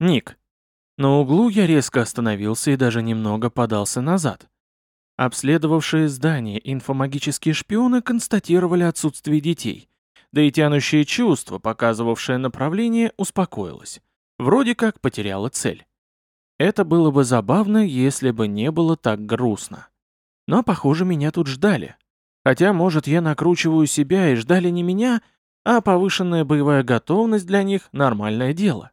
Ник. На углу я резко остановился и даже немного подался назад. Обследовавшие здание инфомагические шпионы констатировали отсутствие детей, да и тянущее чувство, показывавшее направление, успокоилось. Вроде как потеряла цель. Это было бы забавно, если бы не было так грустно. Но, похоже, меня тут ждали. Хотя, может, я накручиваю себя и ждали не меня, а повышенная боевая готовность для них – нормальное дело.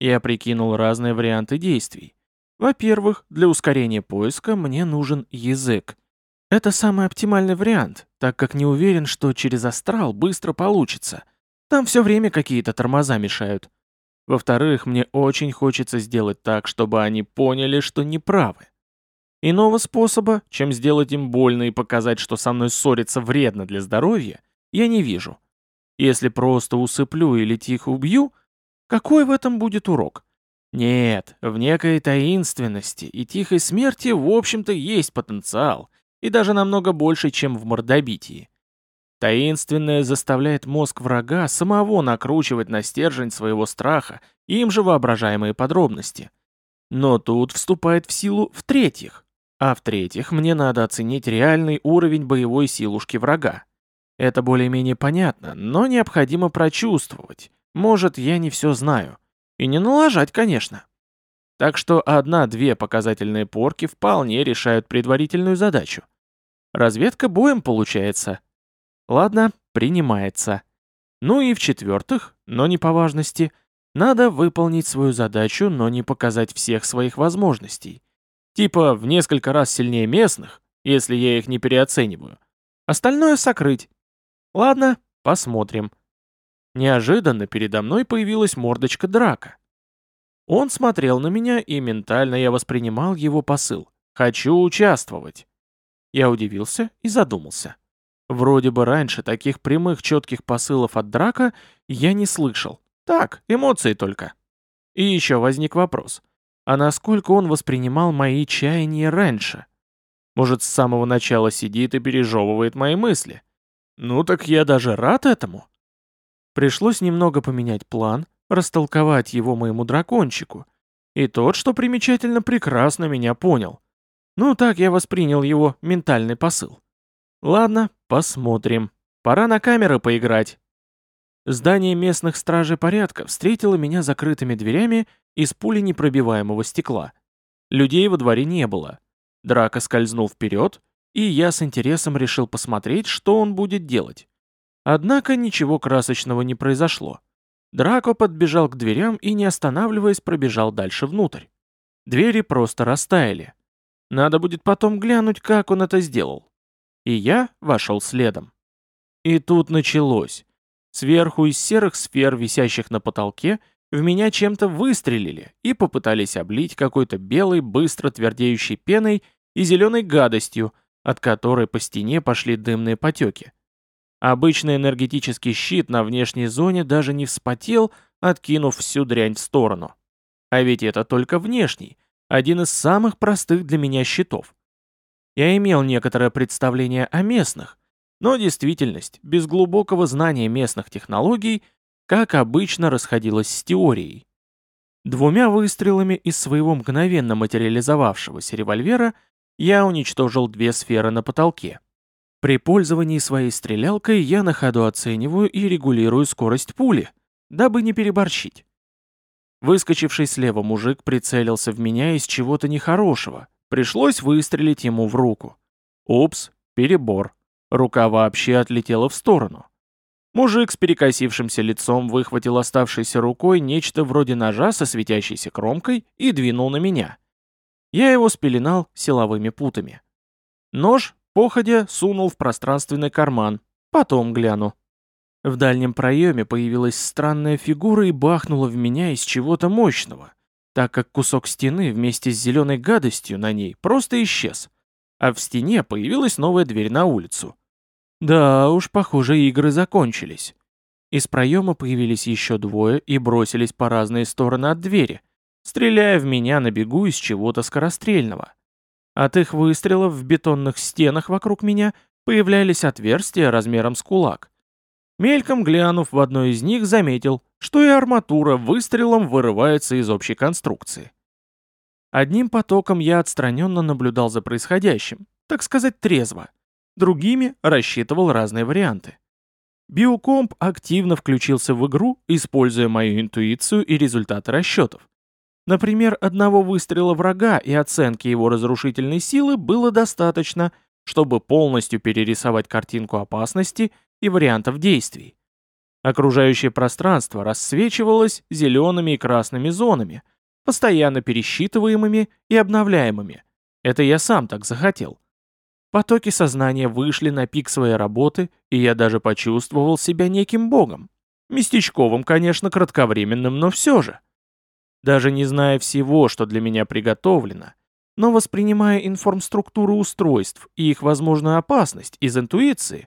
Я прикинул разные варианты действий. Во-первых, для ускорения поиска мне нужен язык. Это самый оптимальный вариант, так как не уверен, что через астрал быстро получится. Там все время какие-то тормоза мешают. Во-вторых, мне очень хочется сделать так, чтобы они поняли, что неправы. Иного способа, чем сделать им больно и показать, что со мной ссориться вредно для здоровья, я не вижу. Если просто усыплю или тихо убью, какой в этом будет урок? Нет, в некой таинственности и тихой смерти в общем-то есть потенциал, и даже намного больше, чем в мордобитии. Таинственное заставляет мозг врага самого накручивать на стержень своего страха им же воображаемые подробности. Но тут вступает в силу в-третьих. А в-третьих, мне надо оценить реальный уровень боевой силушки врага. Это более-менее понятно, но необходимо прочувствовать. Может, я не все знаю. И не налажать, конечно. Так что одна-две показательные порки вполне решают предварительную задачу. Разведка боем получается. Ладно, принимается. Ну и в-четвертых, но не по важности, надо выполнить свою задачу, но не показать всех своих возможностей. Типа в несколько раз сильнее местных, если я их не переоцениваю. Остальное сокрыть. Ладно, посмотрим. Неожиданно передо мной появилась мордочка драка. Он смотрел на меня, и ментально я воспринимал его посыл. «Хочу участвовать». Я удивился и задумался. Вроде бы раньше таких прямых четких посылов от драка я не слышал. Так, эмоции только. И еще возник вопрос. А насколько он воспринимал мои чаяния раньше? Может, с самого начала сидит и пережевывает мои мысли? Ну так я даже рад этому. Пришлось немного поменять план, растолковать его моему дракончику. И тот, что примечательно, прекрасно меня понял. Ну так я воспринял его ментальный посыл. Ладно, посмотрим. Пора на камеры поиграть. Здание местных стражей порядка встретило меня закрытыми дверями из пули непробиваемого стекла. Людей во дворе не было. Драка скользнул вперед, и я с интересом решил посмотреть, что он будет делать. Однако ничего красочного не произошло. Драко подбежал к дверям и, не останавливаясь, пробежал дальше внутрь. Двери просто растаяли. Надо будет потом глянуть, как он это сделал и я вошел следом. И тут началось. Сверху из серых сфер, висящих на потолке, в меня чем-то выстрелили и попытались облить какой-то белой, быстро твердеющей пеной и зеленой гадостью, от которой по стене пошли дымные потеки. Обычный энергетический щит на внешней зоне даже не вспотел, откинув всю дрянь в сторону. А ведь это только внешний, один из самых простых для меня щитов. Я имел некоторое представление о местных, но действительность, без глубокого знания местных технологий, как обычно расходилась с теорией. Двумя выстрелами из своего мгновенно материализовавшегося револьвера я уничтожил две сферы на потолке. При пользовании своей стрелялкой я на ходу оцениваю и регулирую скорость пули, дабы не переборщить. Выскочивший слева мужик прицелился в меня из чего-то нехорошего, Пришлось выстрелить ему в руку. Упс, перебор. Рука вообще отлетела в сторону. Мужик с перекосившимся лицом выхватил оставшейся рукой нечто вроде ножа со светящейся кромкой и двинул на меня. Я его спеленал силовыми путами. Нож, походя, сунул в пространственный карман. Потом гляну. В дальнем проеме появилась странная фигура и бахнула в меня из чего-то мощного так как кусок стены вместе с зеленой гадостью на ней просто исчез, а в стене появилась новая дверь на улицу. Да уж, похоже, игры закончились. Из проема появились еще двое и бросились по разные стороны от двери, стреляя в меня на бегу из чего-то скорострельного. От их выстрелов в бетонных стенах вокруг меня появлялись отверстия размером с кулак. Мельком глянув в одно из них, заметил, что и арматура выстрелом вырывается из общей конструкции. Одним потоком я отстраненно наблюдал за происходящим, так сказать, трезво. Другими рассчитывал разные варианты. Биокомп активно включился в игру, используя мою интуицию и результаты расчетов. Например, одного выстрела врага и оценки его разрушительной силы было достаточно, чтобы полностью перерисовать картинку опасности и вариантов действий. Окружающее пространство рассвечивалось зелеными и красными зонами, постоянно пересчитываемыми и обновляемыми. Это я сам так захотел. Потоки сознания вышли на пик своей работы, и я даже почувствовал себя неким богом. Местечковым, конечно, кратковременным, но все же. Даже не зная всего, что для меня приготовлено, но воспринимая информструктуру устройств и их возможную опасность из интуиции,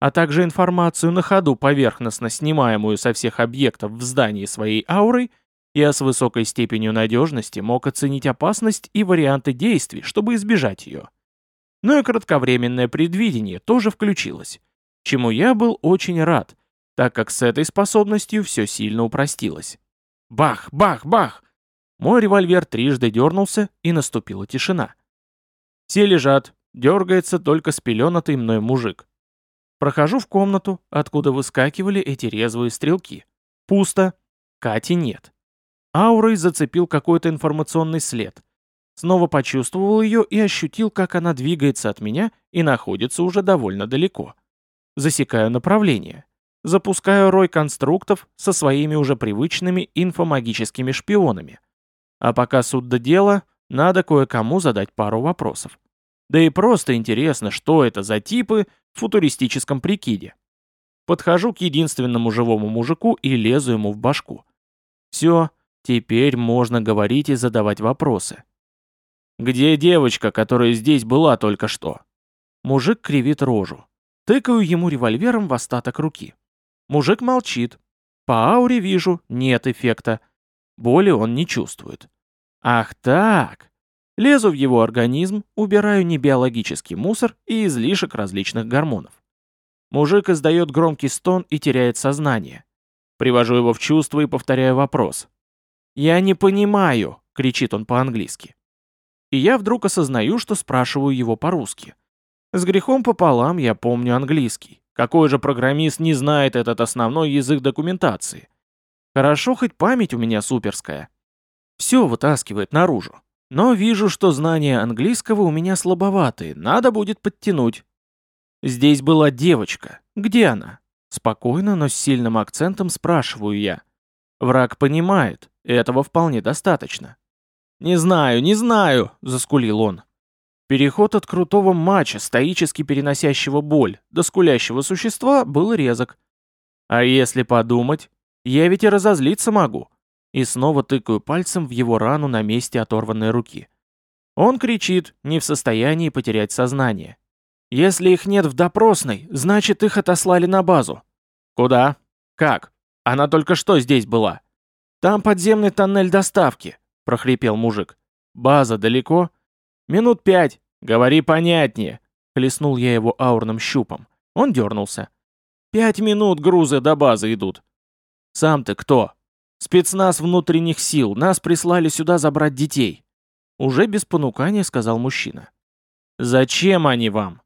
а также информацию на ходу поверхностно снимаемую со всех объектов в здании своей аурой, я с высокой степенью надежности мог оценить опасность и варианты действий, чтобы избежать ее но и кратковременное предвидение тоже включилось, чему я был очень рад, так как с этой способностью все сильно упростилось. Бах, бах, бах! Мой револьвер трижды дернулся, и наступила тишина. Все лежат, дергается только спеленатый мной мужик. Прохожу в комнату, откуда выскакивали эти резвые стрелки. Пусто. Кати нет. Аурой зацепил какой-то информационный след. Снова почувствовал ее и ощутил, как она двигается от меня и находится уже довольно далеко. Засекаю направление. Запускаю рой конструктов со своими уже привычными инфомагическими шпионами. А пока суд до дела, надо кое-кому задать пару вопросов. Да и просто интересно, что это за типы в футуристическом прикиде. Подхожу к единственному живому мужику и лезу ему в башку. Все, теперь можно говорить и задавать вопросы. «Где девочка, которая здесь была только что?» Мужик кривит рожу. Тыкаю ему револьвером в остаток руки. Мужик молчит. По ауре вижу, нет эффекта. Боли он не чувствует. Ах так! Лезу в его организм, убираю небиологический мусор и излишек различных гормонов. Мужик издает громкий стон и теряет сознание. Привожу его в чувство и повторяю вопрос. «Я не понимаю», — кричит он по-английски и я вдруг осознаю, что спрашиваю его по-русски. С грехом пополам я помню английский. Какой же программист не знает этот основной язык документации? Хорошо, хоть память у меня суперская. Все вытаскивает наружу. Но вижу, что знания английского у меня слабоватые, надо будет подтянуть. Здесь была девочка. Где она? Спокойно, но с сильным акцентом спрашиваю я. Враг понимает, этого вполне достаточно. «Не знаю, не знаю», — заскулил он. Переход от крутого мача, стоически переносящего боль, до скулящего существа был резок. А если подумать, я ведь и разозлиться могу. И снова тыкаю пальцем в его рану на месте оторванной руки. Он кричит, не в состоянии потерять сознание. Если их нет в допросной, значит их отослали на базу. Куда? Как? Она только что здесь была. Там подземный тоннель доставки. — прохрипел мужик. «База далеко?» «Минут пять. Говори понятнее», — хлестнул я его аурным щупом. Он дернулся. «Пять минут грузы до базы идут». «Сам ты кто?» «Спецназ внутренних сил. Нас прислали сюда забрать детей». Уже без понукания сказал мужчина. «Зачем они вам?»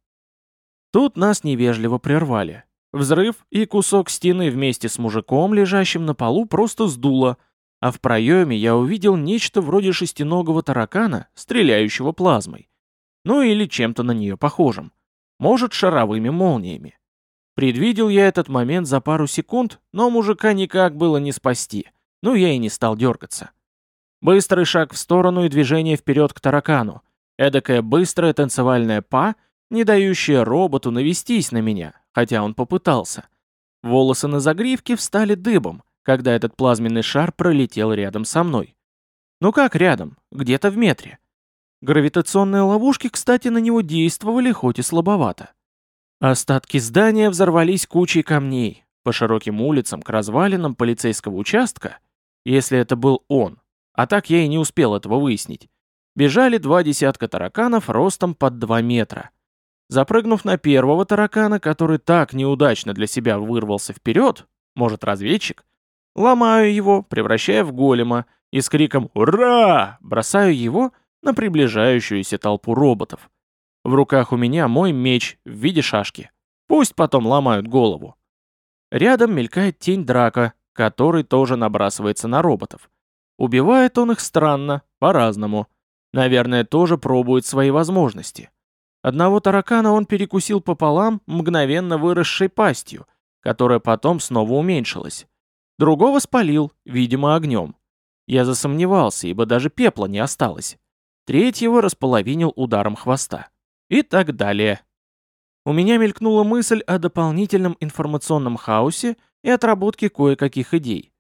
Тут нас невежливо прервали. Взрыв и кусок стены вместе с мужиком, лежащим на полу, просто сдуло — а в проеме я увидел нечто вроде шестиногого таракана, стреляющего плазмой. Ну или чем-то на нее похожим. Может, шаровыми молниями. Предвидел я этот момент за пару секунд, но мужика никак было не спасти. Ну я и не стал дергаться. Быстрый шаг в сторону и движение вперед к таракану. Эдакая быстрая танцевальная па, не дающая роботу навестись на меня, хотя он попытался. Волосы на загривке встали дыбом, когда этот плазменный шар пролетел рядом со мной. Ну как рядом? Где-то в метре. Гравитационные ловушки, кстати, на него действовали, хоть и слабовато. Остатки здания взорвались кучей камней. По широким улицам к развалинам полицейского участка, если это был он, а так я и не успел этого выяснить, бежали два десятка тараканов ростом под два метра. Запрыгнув на первого таракана, который так неудачно для себя вырвался вперед, может разведчик, ломаю его, превращая в голема, и с криком «Ура!» бросаю его на приближающуюся толпу роботов. В руках у меня мой меч в виде шашки. Пусть потом ломают голову. Рядом мелькает тень драка, который тоже набрасывается на роботов. Убивает он их странно, по-разному. Наверное, тоже пробует свои возможности. Одного таракана он перекусил пополам, мгновенно выросшей пастью, которая потом снова уменьшилась. Другого спалил, видимо, огнем. Я засомневался, ибо даже пепла не осталось. Третьего располовинил ударом хвоста. И так далее. У меня мелькнула мысль о дополнительном информационном хаосе и отработке кое-каких идей.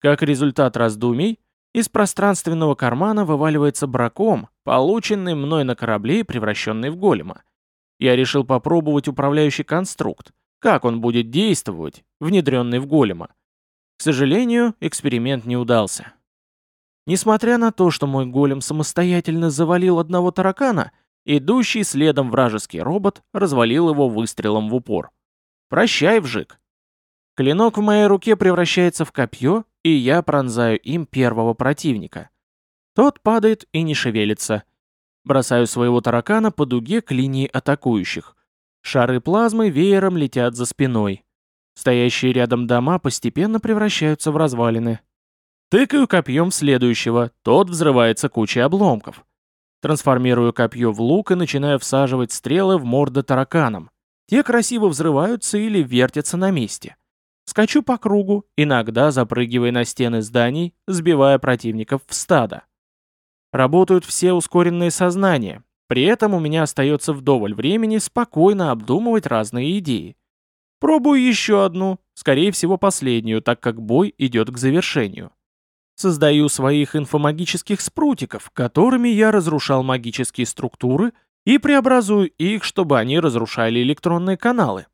Как результат раздумий, из пространственного кармана вываливается браком, полученный мной на корабле и превращенный в голема. Я решил попробовать управляющий конструкт, как он будет действовать, внедренный в голема. К сожалению, эксперимент не удался. Несмотря на то, что мой голем самостоятельно завалил одного таракана, идущий следом вражеский робот развалил его выстрелом в упор. «Прощай, вжик!» Клинок в моей руке превращается в копье, и я пронзаю им первого противника. Тот падает и не шевелится. Бросаю своего таракана по дуге к линии атакующих. Шары плазмы веером летят за спиной. Стоящие рядом дома постепенно превращаются в развалины. Тыкаю копьем следующего, тот взрывается кучей обломков. Трансформирую копье в лук и начинаю всаживать стрелы в морды тараканам. Те красиво взрываются или вертятся на месте. Скачу по кругу, иногда запрыгивая на стены зданий, сбивая противников в стадо. Работают все ускоренные сознания, при этом у меня остается вдоволь времени спокойно обдумывать разные идеи. Пробую еще одну, скорее всего последнюю, так как бой идет к завершению. Создаю своих инфомагических спрутиков, которыми я разрушал магические структуры и преобразую их, чтобы они разрушали электронные каналы.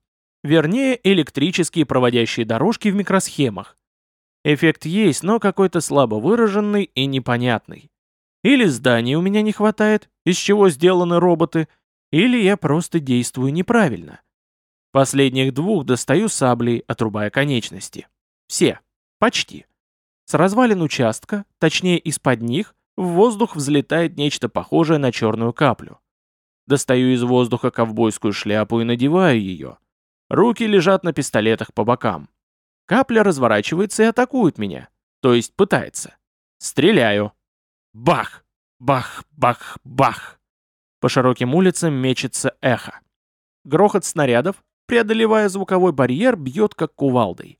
Вернее, электрические проводящие дорожки в микросхемах. Эффект есть, но какой-то слабо выраженный и непонятный. Или зданий у меня не хватает, из чего сделаны роботы, или я просто действую неправильно. Последних двух достаю саблей, отрубая конечности. Все. Почти. С развалин участка, точнее из-под них, в воздух взлетает нечто похожее на черную каплю. Достаю из воздуха ковбойскую шляпу и надеваю ее. Руки лежат на пистолетах по бокам. Капля разворачивается и атакует меня. То есть пытается. Стреляю. Бах! Бах! Бах! Бах! По широким улицам мечется эхо. Грохот снарядов, преодолевая звуковой барьер, бьет как кувалдой.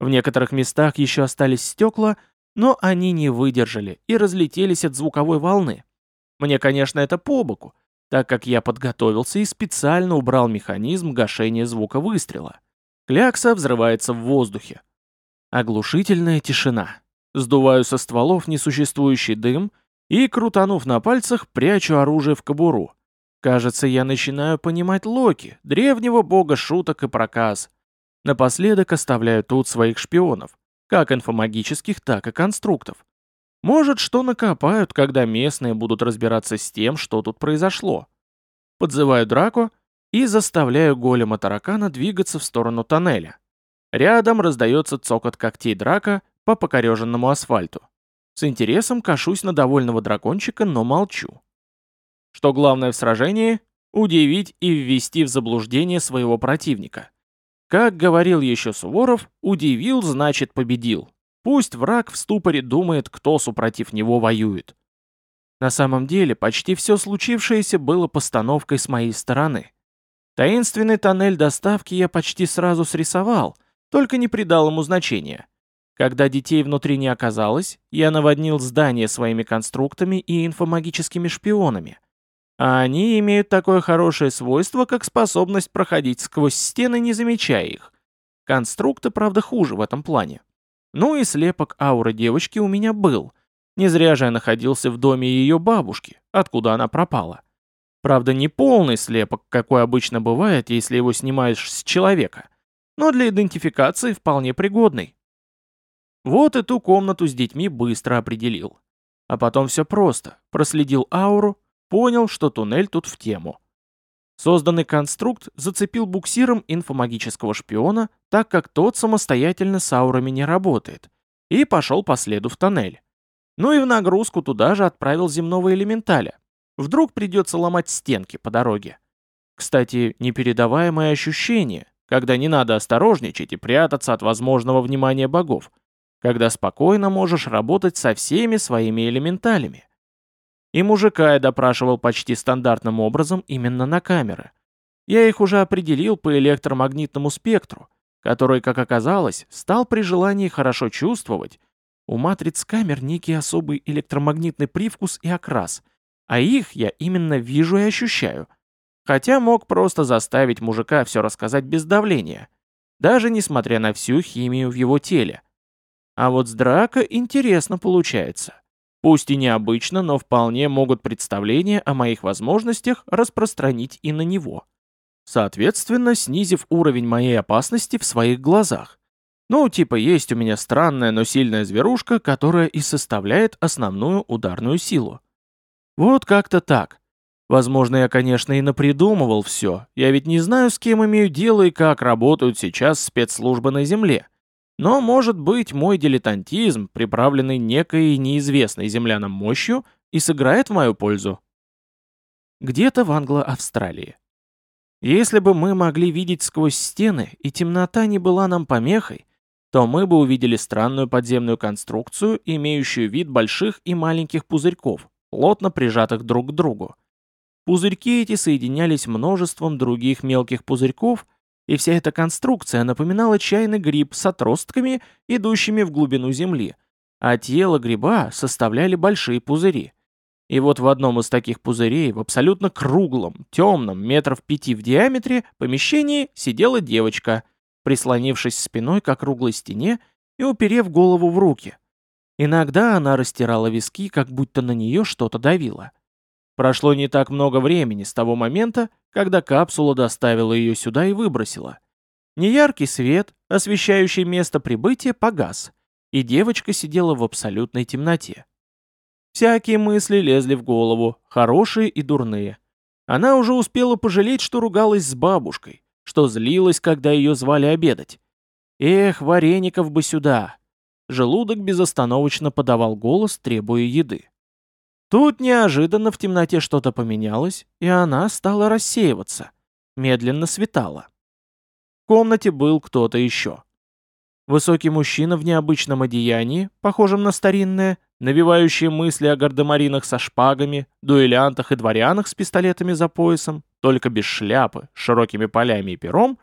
В некоторых местах еще остались стекла, но они не выдержали и разлетелись от звуковой волны. Мне, конечно, это по боку, так как я подготовился и специально убрал механизм гашения звука выстрела. Клякса взрывается в воздухе. Оглушительная тишина. Сдуваю со стволов несуществующий дым и, крутанув на пальцах, прячу оружие в кобуру. Кажется, я начинаю понимать Локи, древнего бога шуток и проказ. Напоследок оставляю тут своих шпионов, как инфомагических, так и конструктов. Может, что накопают, когда местные будут разбираться с тем, что тут произошло. Подзываю Драко и заставляю голема таракана двигаться в сторону тоннеля. Рядом раздается цокот когтей Драка по покореженному асфальту. С интересом кашусь на довольного дракончика, но молчу. Что главное в сражении — удивить и ввести в заблуждение своего противника. Как говорил еще Суворов, удивил значит победил. Пусть враг в ступоре думает, кто супротив него воюет. На самом деле, почти все случившееся было постановкой с моей стороны. Таинственный тоннель доставки я почти сразу срисовал, только не придал ему значения. Когда детей внутри не оказалось, я наводнил здание своими конструктами и инфомагическими шпионами. А они имеют такое хорошее свойство, как способность проходить сквозь стены, не замечая их. Конструкты, правда, хуже в этом плане. Ну и слепок ауры девочки у меня был. Не зря же я находился в доме ее бабушки, откуда она пропала. Правда, не полный слепок, какой обычно бывает, если его снимаешь с человека, но для идентификации вполне пригодный. Вот и ту комнату с детьми быстро определил. А потом все просто. Проследил ауру, понял, что туннель тут в тему. Созданный конструкт зацепил буксиром инфомагического шпиона, так как тот самостоятельно с аурами не работает, и пошел по следу в тоннель. Ну и в нагрузку туда же отправил земного элементаля. Вдруг придется ломать стенки по дороге. Кстати, непередаваемое ощущение, когда не надо осторожничать и прятаться от возможного внимания богов, когда спокойно можешь работать со всеми своими элементалями. И мужика я допрашивал почти стандартным образом именно на камеры. Я их уже определил по электромагнитному спектру, который, как оказалось, стал при желании хорошо чувствовать. У матриц камер некий особый электромагнитный привкус и окрас, а их я именно вижу и ощущаю. Хотя мог просто заставить мужика все рассказать без давления, даже несмотря на всю химию в его теле. А вот с Драко интересно получается. Пусть и необычно, но вполне могут представления о моих возможностях распространить и на него. Соответственно, снизив уровень моей опасности в своих глазах. Ну, типа есть у меня странная, но сильная зверушка, которая и составляет основную ударную силу. Вот как-то так. Возможно, я, конечно, и напридумывал все. Я ведь не знаю, с кем имею дело и как работают сейчас спецслужбы на Земле. Но, может быть, мой дилетантизм, приправленный некой неизвестной землянам мощью, и сыграет в мою пользу. Где-то в Англо-Австралии. Если бы мы могли видеть сквозь стены, и темнота не была нам помехой, то мы бы увидели странную подземную конструкцию, имеющую вид больших и маленьких пузырьков, плотно прижатых друг к другу. Пузырьки эти соединялись множеством других мелких пузырьков, и вся эта конструкция напоминала чайный гриб с отростками, идущими в глубину земли, а тело гриба составляли большие пузыри. И вот в одном из таких пузырей, в абсолютно круглом, темном, метров пяти в диаметре, помещении сидела девочка, прислонившись спиной к округлой стене и уперев голову в руки. Иногда она растирала виски, как будто на нее что-то давило. Прошло не так много времени с того момента, когда капсула доставила ее сюда и выбросила. Неяркий свет, освещающий место прибытия, погас, и девочка сидела в абсолютной темноте. Всякие мысли лезли в голову, хорошие и дурные. Она уже успела пожалеть, что ругалась с бабушкой, что злилась, когда ее звали обедать. Эх, вареников бы сюда! Желудок безостановочно подавал голос, требуя еды. Тут неожиданно в темноте что-то поменялось, и она стала рассеиваться. Медленно светала. В комнате был кто-то еще. Высокий мужчина в необычном одеянии, похожем на старинное, навевающие мысли о гардемаринах со шпагами, дуэлянтах и дворянах с пистолетами за поясом, только без шляпы, с широкими полями и пером,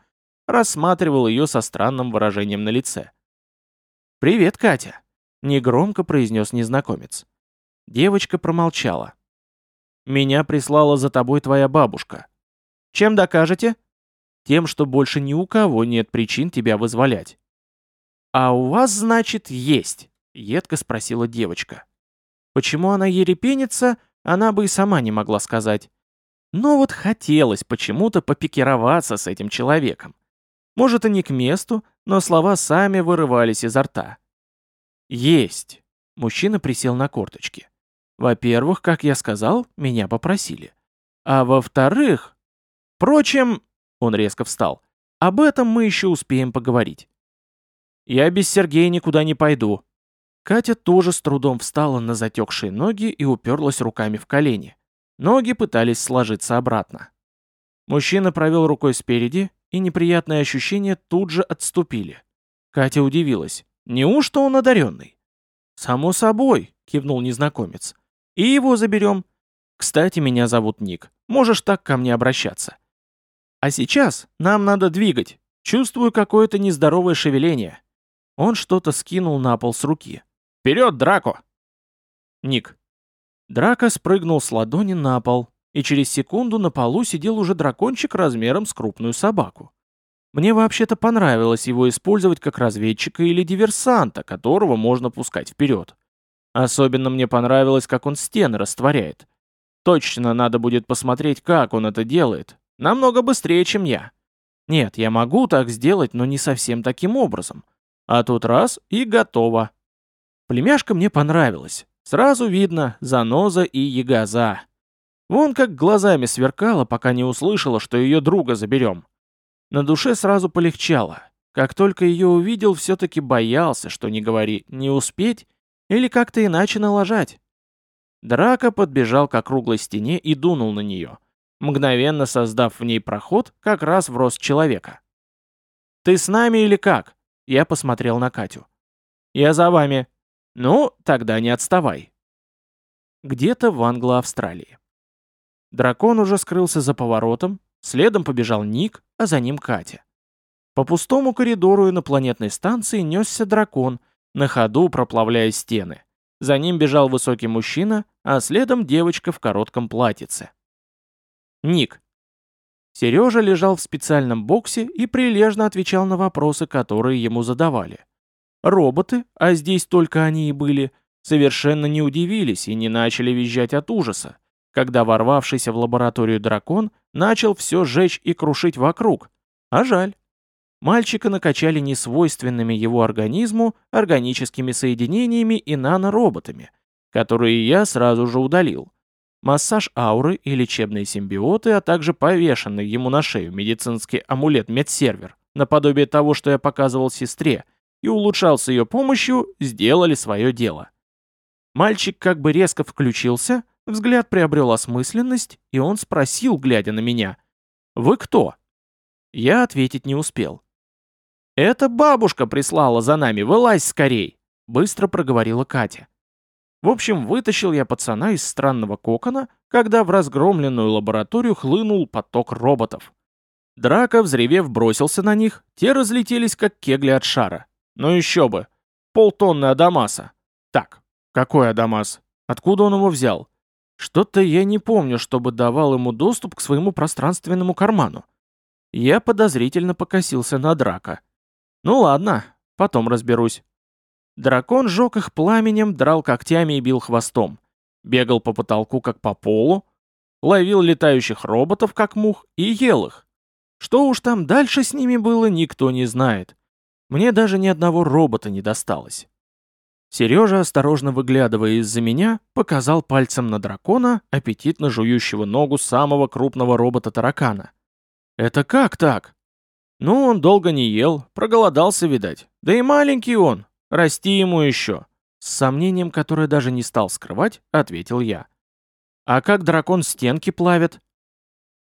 рассматривал ее со странным выражением на лице. «Привет, Катя», — негромко произнес незнакомец. Девочка промолчала. «Меня прислала за тобой твоя бабушка. Чем докажете?» «Тем, что больше ни у кого нет причин тебя вызволять». «А у вас, значит, есть?» — едко спросила девочка. Почему она ерепенится, она бы и сама не могла сказать. Но вот хотелось почему-то попикироваться с этим человеком. Может, и не к месту, но слова сами вырывались изо рта. «Есть!» — мужчина присел на корточки. Во-первых, как я сказал, меня попросили. А во-вторых... Впрочем, он резко встал. Об этом мы еще успеем поговорить. Я без Сергея никуда не пойду. Катя тоже с трудом встала на затекшие ноги и уперлась руками в колени. Ноги пытались сложиться обратно. Мужчина провел рукой спереди, и неприятные ощущения тут же отступили. Катя удивилась. Неужто он одаренный? «Само собой», — кивнул незнакомец. И его заберем. Кстати, меня зовут Ник. Можешь так ко мне обращаться. А сейчас нам надо двигать. Чувствую какое-то нездоровое шевеление. Он что-то скинул на пол с руки. Вперед, Драко! Ник. Драко спрыгнул с ладони на пол, и через секунду на полу сидел уже дракончик размером с крупную собаку. Мне вообще-то понравилось его использовать как разведчика или диверсанта, которого можно пускать вперед. Особенно мне понравилось, как он стены растворяет. Точно надо будет посмотреть, как он это делает. Намного быстрее, чем я. Нет, я могу так сделать, но не совсем таким образом. А тут раз и готово. Племяшка мне понравилась. Сразу видно, заноза и ягоза. Вон как глазами сверкала, пока не услышала, что ее друга заберем. На душе сразу полегчало. Как только ее увидел, все-таки боялся, что не говори, не успеть или как-то иначе налажать. Драка подбежал к округлой стене и дунул на нее, мгновенно создав в ней проход как раз в рост человека. «Ты с нами или как?» Я посмотрел на Катю. «Я за вами». «Ну, тогда не отставай». Где-то в Англо-Австралии. Дракон уже скрылся за поворотом, следом побежал Ник, а за ним Катя. По пустому коридору инопланетной станции несся дракон, на ходу проплавляя стены. За ним бежал высокий мужчина, а следом девочка в коротком платьице. Ник. Сережа лежал в специальном боксе и прилежно отвечал на вопросы, которые ему задавали. Роботы, а здесь только они и были, совершенно не удивились и не начали визжать от ужаса, когда ворвавшийся в лабораторию дракон начал все жечь и крушить вокруг. А жаль. Мальчика накачали несвойственными его организму органическими соединениями и нанороботами, которые я сразу же удалил. Массаж ауры и лечебные симбиоты, а также повешенный ему на шею медицинский амулет-медсервер, наподобие того, что я показывал сестре, и улучшал с ее помощью, сделали свое дело. Мальчик как бы резко включился, взгляд приобрел осмысленность, и он спросил, глядя на меня, «Вы кто?» Я ответить не успел. «Это бабушка прислала за нами, вылазь скорей!» Быстро проговорила Катя. В общем, вытащил я пацана из странного кокона, когда в разгромленную лабораторию хлынул поток роботов. Драка, взревев, бросился на них, те разлетелись, как кегли от шара. Ну еще бы! Полтонны Адамаса. Так, какой Адамас? Откуда он его взял? Что-то я не помню, чтобы давал ему доступ к своему пространственному карману. Я подозрительно покосился на Драка. Ну ладно, потом разберусь. Дракон жег их пламенем, драл когтями и бил хвостом. Бегал по потолку, как по полу, ловил летающих роботов, как мух, и ел их. Что уж там дальше с ними было, никто не знает. Мне даже ни одного робота не досталось. Сережа, осторожно выглядывая из-за меня, показал пальцем на дракона, аппетитно жующего ногу самого крупного робота-таракана. «Это как так?» Ну, он долго не ел, проголодался, видать. Да и маленький он, расти ему еще. С сомнением, которое даже не стал скрывать, ответил я. А как дракон стенки плавит?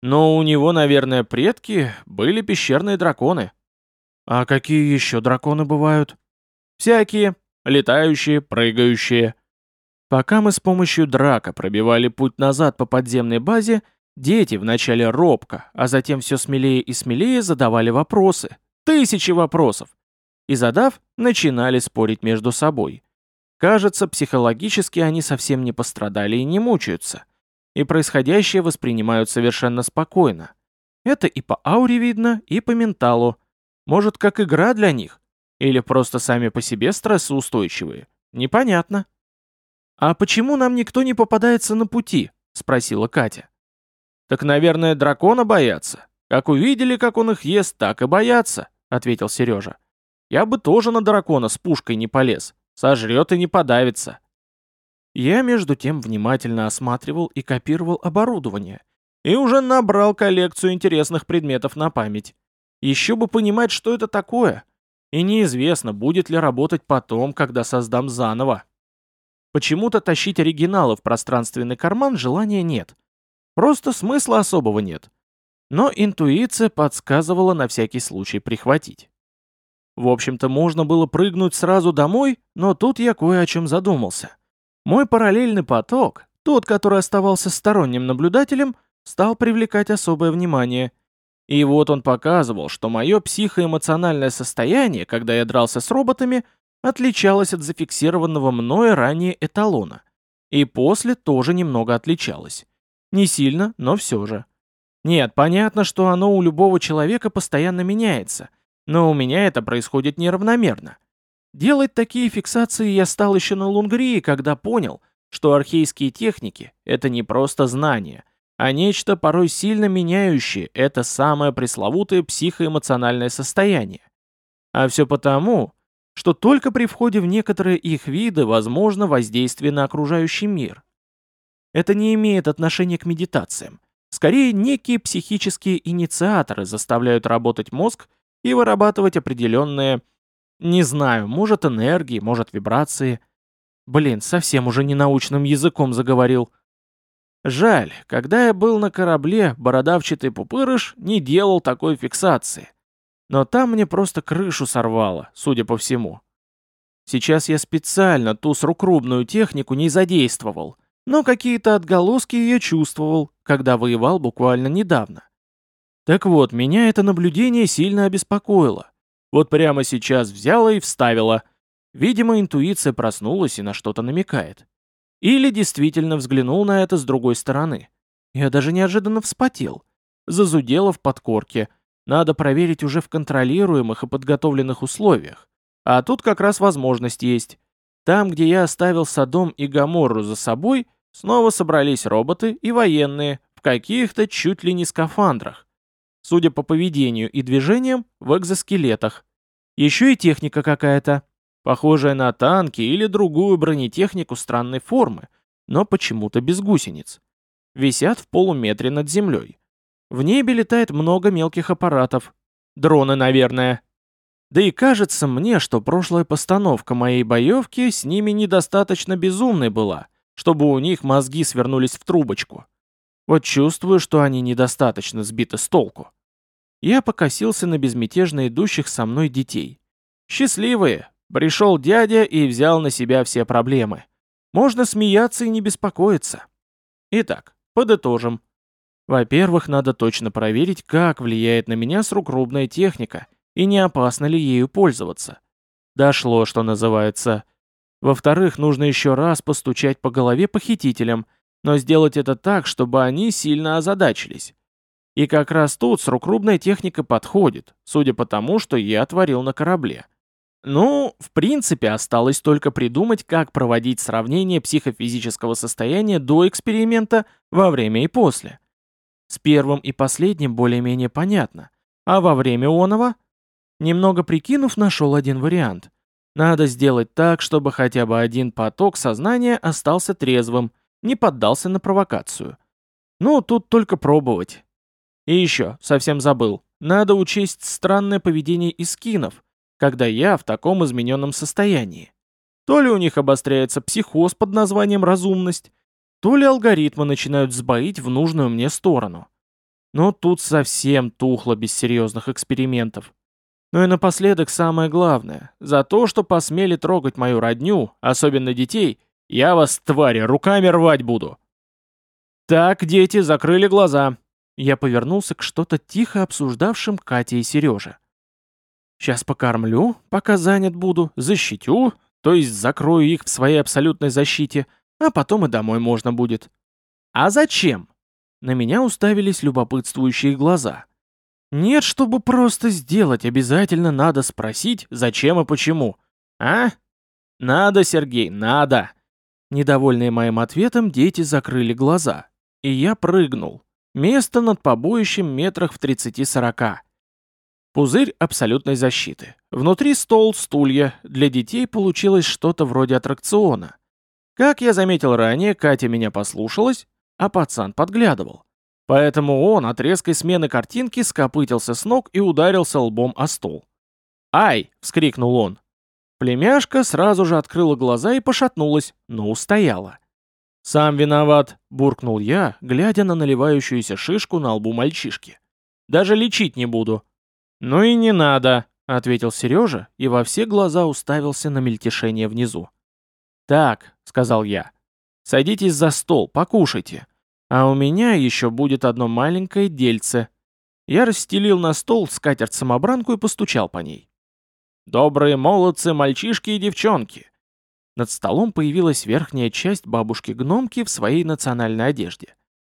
Но у него, наверное, предки были пещерные драконы. А какие еще драконы бывают? Всякие, летающие, прыгающие. Пока мы с помощью драка пробивали путь назад по подземной базе, Дети вначале робко, а затем все смелее и смелее задавали вопросы. Тысячи вопросов. И задав, начинали спорить между собой. Кажется, психологически они совсем не пострадали и не мучаются. И происходящее воспринимают совершенно спокойно. Это и по ауре видно, и по менталу. Может, как игра для них? Или просто сами по себе стрессоустойчивые? Непонятно. «А почему нам никто не попадается на пути?» — спросила Катя. «Так, наверное, дракона боятся. Как увидели, как он их ест, так и боятся», — ответил Сережа. «Я бы тоже на дракона с пушкой не полез. Сожрет и не подавится». Я, между тем, внимательно осматривал и копировал оборудование. И уже набрал коллекцию интересных предметов на память. Еще бы понимать, что это такое. И неизвестно, будет ли работать потом, когда создам заново. Почему-то тащить оригиналы в пространственный карман желания нет. Просто смысла особого нет. Но интуиция подсказывала на всякий случай прихватить. В общем-то, можно было прыгнуть сразу домой, но тут я кое о чем задумался. Мой параллельный поток, тот, который оставался сторонним наблюдателем, стал привлекать особое внимание. И вот он показывал, что мое психоэмоциональное состояние, когда я дрался с роботами, отличалось от зафиксированного мной ранее эталона. И после тоже немного отличалось. Не сильно, но все же. Нет, понятно, что оно у любого человека постоянно меняется, но у меня это происходит неравномерно. Делать такие фиксации я стал еще на Лунгрии, когда понял, что архейские техники — это не просто знания, а нечто порой сильно меняющее это самое пресловутое психоэмоциональное состояние. А все потому, что только при входе в некоторые их виды возможно воздействие на окружающий мир. Это не имеет отношения к медитациям. Скорее, некие психические инициаторы заставляют работать мозг и вырабатывать определенные, не знаю, может энергии, может вибрации. Блин, совсем уже не научным языком заговорил. Жаль, когда я был на корабле, бородавчатый пупырыш не делал такой фиксации. Но там мне просто крышу сорвало, судя по всему. Сейчас я специально ту срукрубную технику не задействовал, но какие-то отголоски ее чувствовал, когда воевал буквально недавно. Так вот, меня это наблюдение сильно обеспокоило. Вот прямо сейчас взяла и вставила. Видимо, интуиция проснулась и на что-то намекает. Или действительно взглянул на это с другой стороны. Я даже неожиданно вспотел. Зазудело в подкорке. Надо проверить уже в контролируемых и подготовленных условиях. А тут как раз возможность есть. Там, где я оставил Содом и Гоморру за собой, снова собрались роботы и военные в каких-то чуть ли не скафандрах. Судя по поведению и движениям, в экзоскелетах. Еще и техника какая-то похожая на танки или другую бронетехнику странной формы, но почему-то без гусениц. Висят в полуметре над землей. В небе летает много мелких аппаратов. Дроны, наверное. Да и кажется мне, что прошлая постановка моей боевки с ними недостаточно безумной была, чтобы у них мозги свернулись в трубочку. Вот чувствую, что они недостаточно сбиты с толку. Я покосился на безмятежно идущих со мной детей. Счастливые, Пришел дядя и взял на себя все проблемы. Можно смеяться и не беспокоиться. Итак, подытожим. Во-первых, надо точно проверить, как влияет на меня срукрубная техника и не опасно ли ею пользоваться. Дошло, что называется. Во-вторых, нужно еще раз постучать по голове похитителям, но сделать это так, чтобы они сильно озадачились. И как раз тут срукрубная техника подходит, судя по тому, что я творил на корабле. Ну, в принципе, осталось только придумать, как проводить сравнение психофизического состояния до эксперимента, во время и после. С первым и последним более-менее понятно, а во время оного? Немного прикинув, нашел один вариант. Надо сделать так, чтобы хотя бы один поток сознания остался трезвым, не поддался на провокацию. Ну, тут только пробовать. И еще, совсем забыл, надо учесть странное поведение искинов – когда я в таком измененном состоянии. То ли у них обостряется психоз под названием разумность, то ли алгоритмы начинают сбоить в нужную мне сторону. Но тут совсем тухло без серьезных экспериментов. Ну и напоследок самое главное. За то, что посмели трогать мою родню, особенно детей, я вас, твари, руками рвать буду. Так, дети, закрыли глаза. Я повернулся к что-то тихо обсуждавшим Кате и Сереже. Сейчас покормлю, пока занят буду, защитю, то есть закрою их в своей абсолютной защите, а потом и домой можно будет. А зачем? На меня уставились любопытствующие глаза. Нет, чтобы просто сделать, обязательно надо спросить, зачем и почему. А? Надо, Сергей, надо. Недовольные моим ответом, дети закрыли глаза. И я прыгнул. Место над побоищем метрах в 30-40. Пузырь абсолютной защиты. Внутри стол, стулья. Для детей получилось что-то вроде аттракциона. Как я заметил ранее, Катя меня послушалась, а пацан подглядывал. Поэтому он от резкой смены картинки скопытился с ног и ударился лбом о стол. «Ай!» — вскрикнул он. Племяшка сразу же открыла глаза и пошатнулась, но устояла. «Сам виноват», — буркнул я, глядя на наливающуюся шишку на лбу мальчишки. «Даже лечить не буду». «Ну и не надо», — ответил Сережа и во все глаза уставился на мельтешение внизу. «Так», — сказал я, — «садитесь за стол, покушайте. А у меня еще будет одно маленькое дельце». Я расстелил на стол скатерть-самобранку и постучал по ней. «Добрые молодцы, мальчишки и девчонки!» Над столом появилась верхняя часть бабушки-гномки в своей национальной одежде.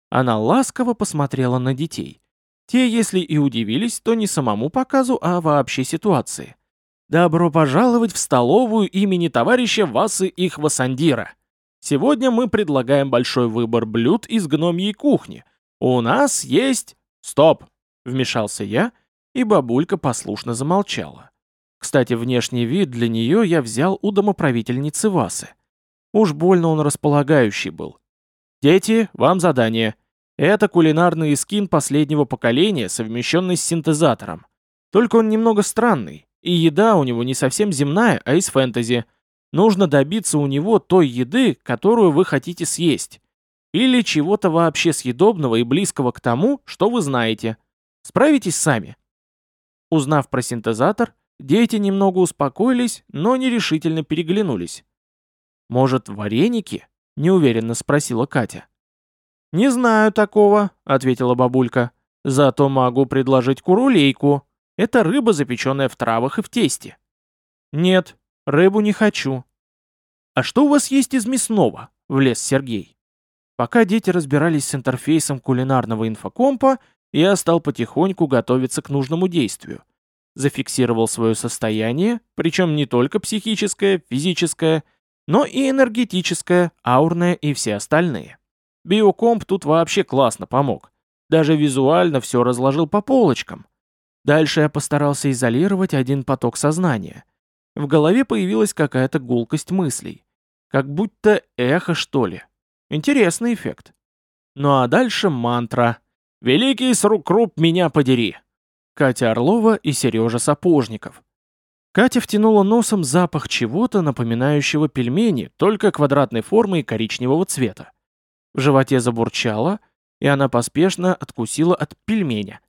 Она ласково посмотрела на детей. Те, если и удивились, то не самому показу, а вообще ситуации. Добро пожаловать в столовую имени товарища Васы Ихвасандира. Сегодня мы предлагаем большой выбор блюд из гномьей кухни. У нас есть... Стоп! Вмешался я, и бабулька послушно замолчала. Кстати, внешний вид для нее я взял у домоправительницы Васы. Уж больно он располагающий был. Дети, вам задание. Это кулинарный скин последнего поколения, совмещенный с синтезатором. Только он немного странный, и еда у него не совсем земная, а из фэнтези. Нужно добиться у него той еды, которую вы хотите съесть. Или чего-то вообще съедобного и близкого к тому, что вы знаете. Справитесь сами. Узнав про синтезатор, дети немного успокоились, но нерешительно переглянулись. «Может, вареники?» — неуверенно спросила Катя. «Не знаю такого», — ответила бабулька. «Зато могу предложить курулейку. Это рыба, запеченная в травах и в тесте». «Нет, рыбу не хочу». «А что у вас есть из мясного?» — влез Сергей. Пока дети разбирались с интерфейсом кулинарного инфокомпа, я стал потихоньку готовиться к нужному действию. Зафиксировал свое состояние, причем не только психическое, физическое, но и энергетическое, аурное и все остальные. Биокомп тут вообще классно помог. Даже визуально все разложил по полочкам. Дальше я постарался изолировать один поток сознания. В голове появилась какая-то гулкость мыслей. Как будто эхо, что ли. Интересный эффект. Ну а дальше мантра. «Великий Срукруп, меня подери!» Катя Орлова и Сережа Сапожников. Катя втянула носом запах чего-то, напоминающего пельмени, только квадратной формы и коричневого цвета. В животе забурчало, и она поспешно откусила от пельменя.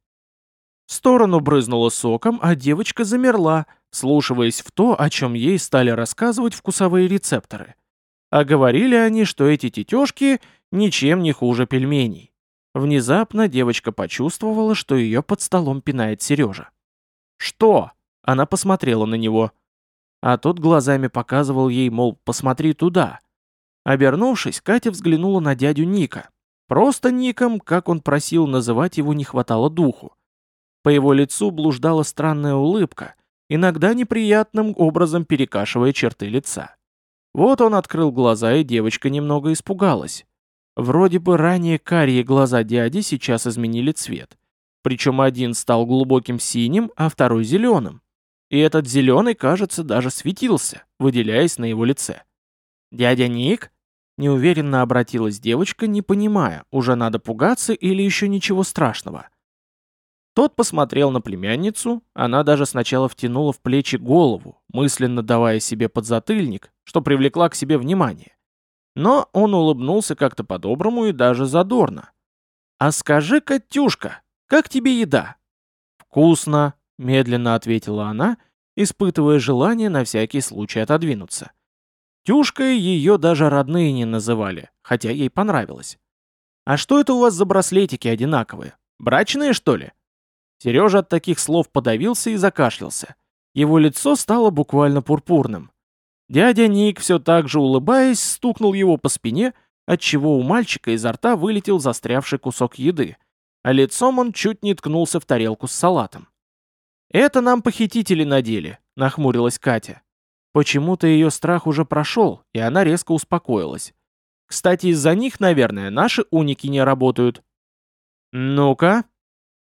В сторону брызнула соком, а девочка замерла, слушаясь в то, о чем ей стали рассказывать вкусовые рецепторы. А говорили они, что эти тетешки ничем не хуже пельменей. Внезапно девочка почувствовала, что ее под столом пинает Сережа. «Что?» — она посмотрела на него. А тот глазами показывал ей, мол, посмотри туда. Обернувшись, Катя взглянула на дядю Ника. Просто Ником, как он просил называть его, не хватало духу. По его лицу блуждала странная улыбка, иногда неприятным образом перекашивая черты лица. Вот он открыл глаза, и девочка немного испугалась. Вроде бы ранее карие глаза дяди сейчас изменили цвет. Причем один стал глубоким синим, а второй зеленым. И этот зеленый, кажется, даже светился, выделяясь на его лице. «Дядя Ник?» Неуверенно обратилась девочка, не понимая, уже надо пугаться или еще ничего страшного. Тот посмотрел на племянницу, она даже сначала втянула в плечи голову, мысленно давая себе подзатыльник, что привлекла к себе внимание. Но он улыбнулся как-то по-доброму и даже задорно. «А скажи, Катюшка, как тебе еда?» «Вкусно», — медленно ответила она, испытывая желание на всякий случай отодвинуться. Тюшкой ее даже родные не называли, хотя ей понравилось. «А что это у вас за браслетики одинаковые? Брачные, что ли?» Сережа от таких слов подавился и закашлялся. Его лицо стало буквально пурпурным. Дядя Ник, все так же улыбаясь, стукнул его по спине, отчего у мальчика изо рта вылетел застрявший кусок еды, а лицом он чуть не ткнулся в тарелку с салатом. «Это нам похитители надели», — нахмурилась Катя. Почему-то ее страх уже прошел, и она резко успокоилась. Кстати, из-за них, наверное, наши уники не работают. «Ну-ка»,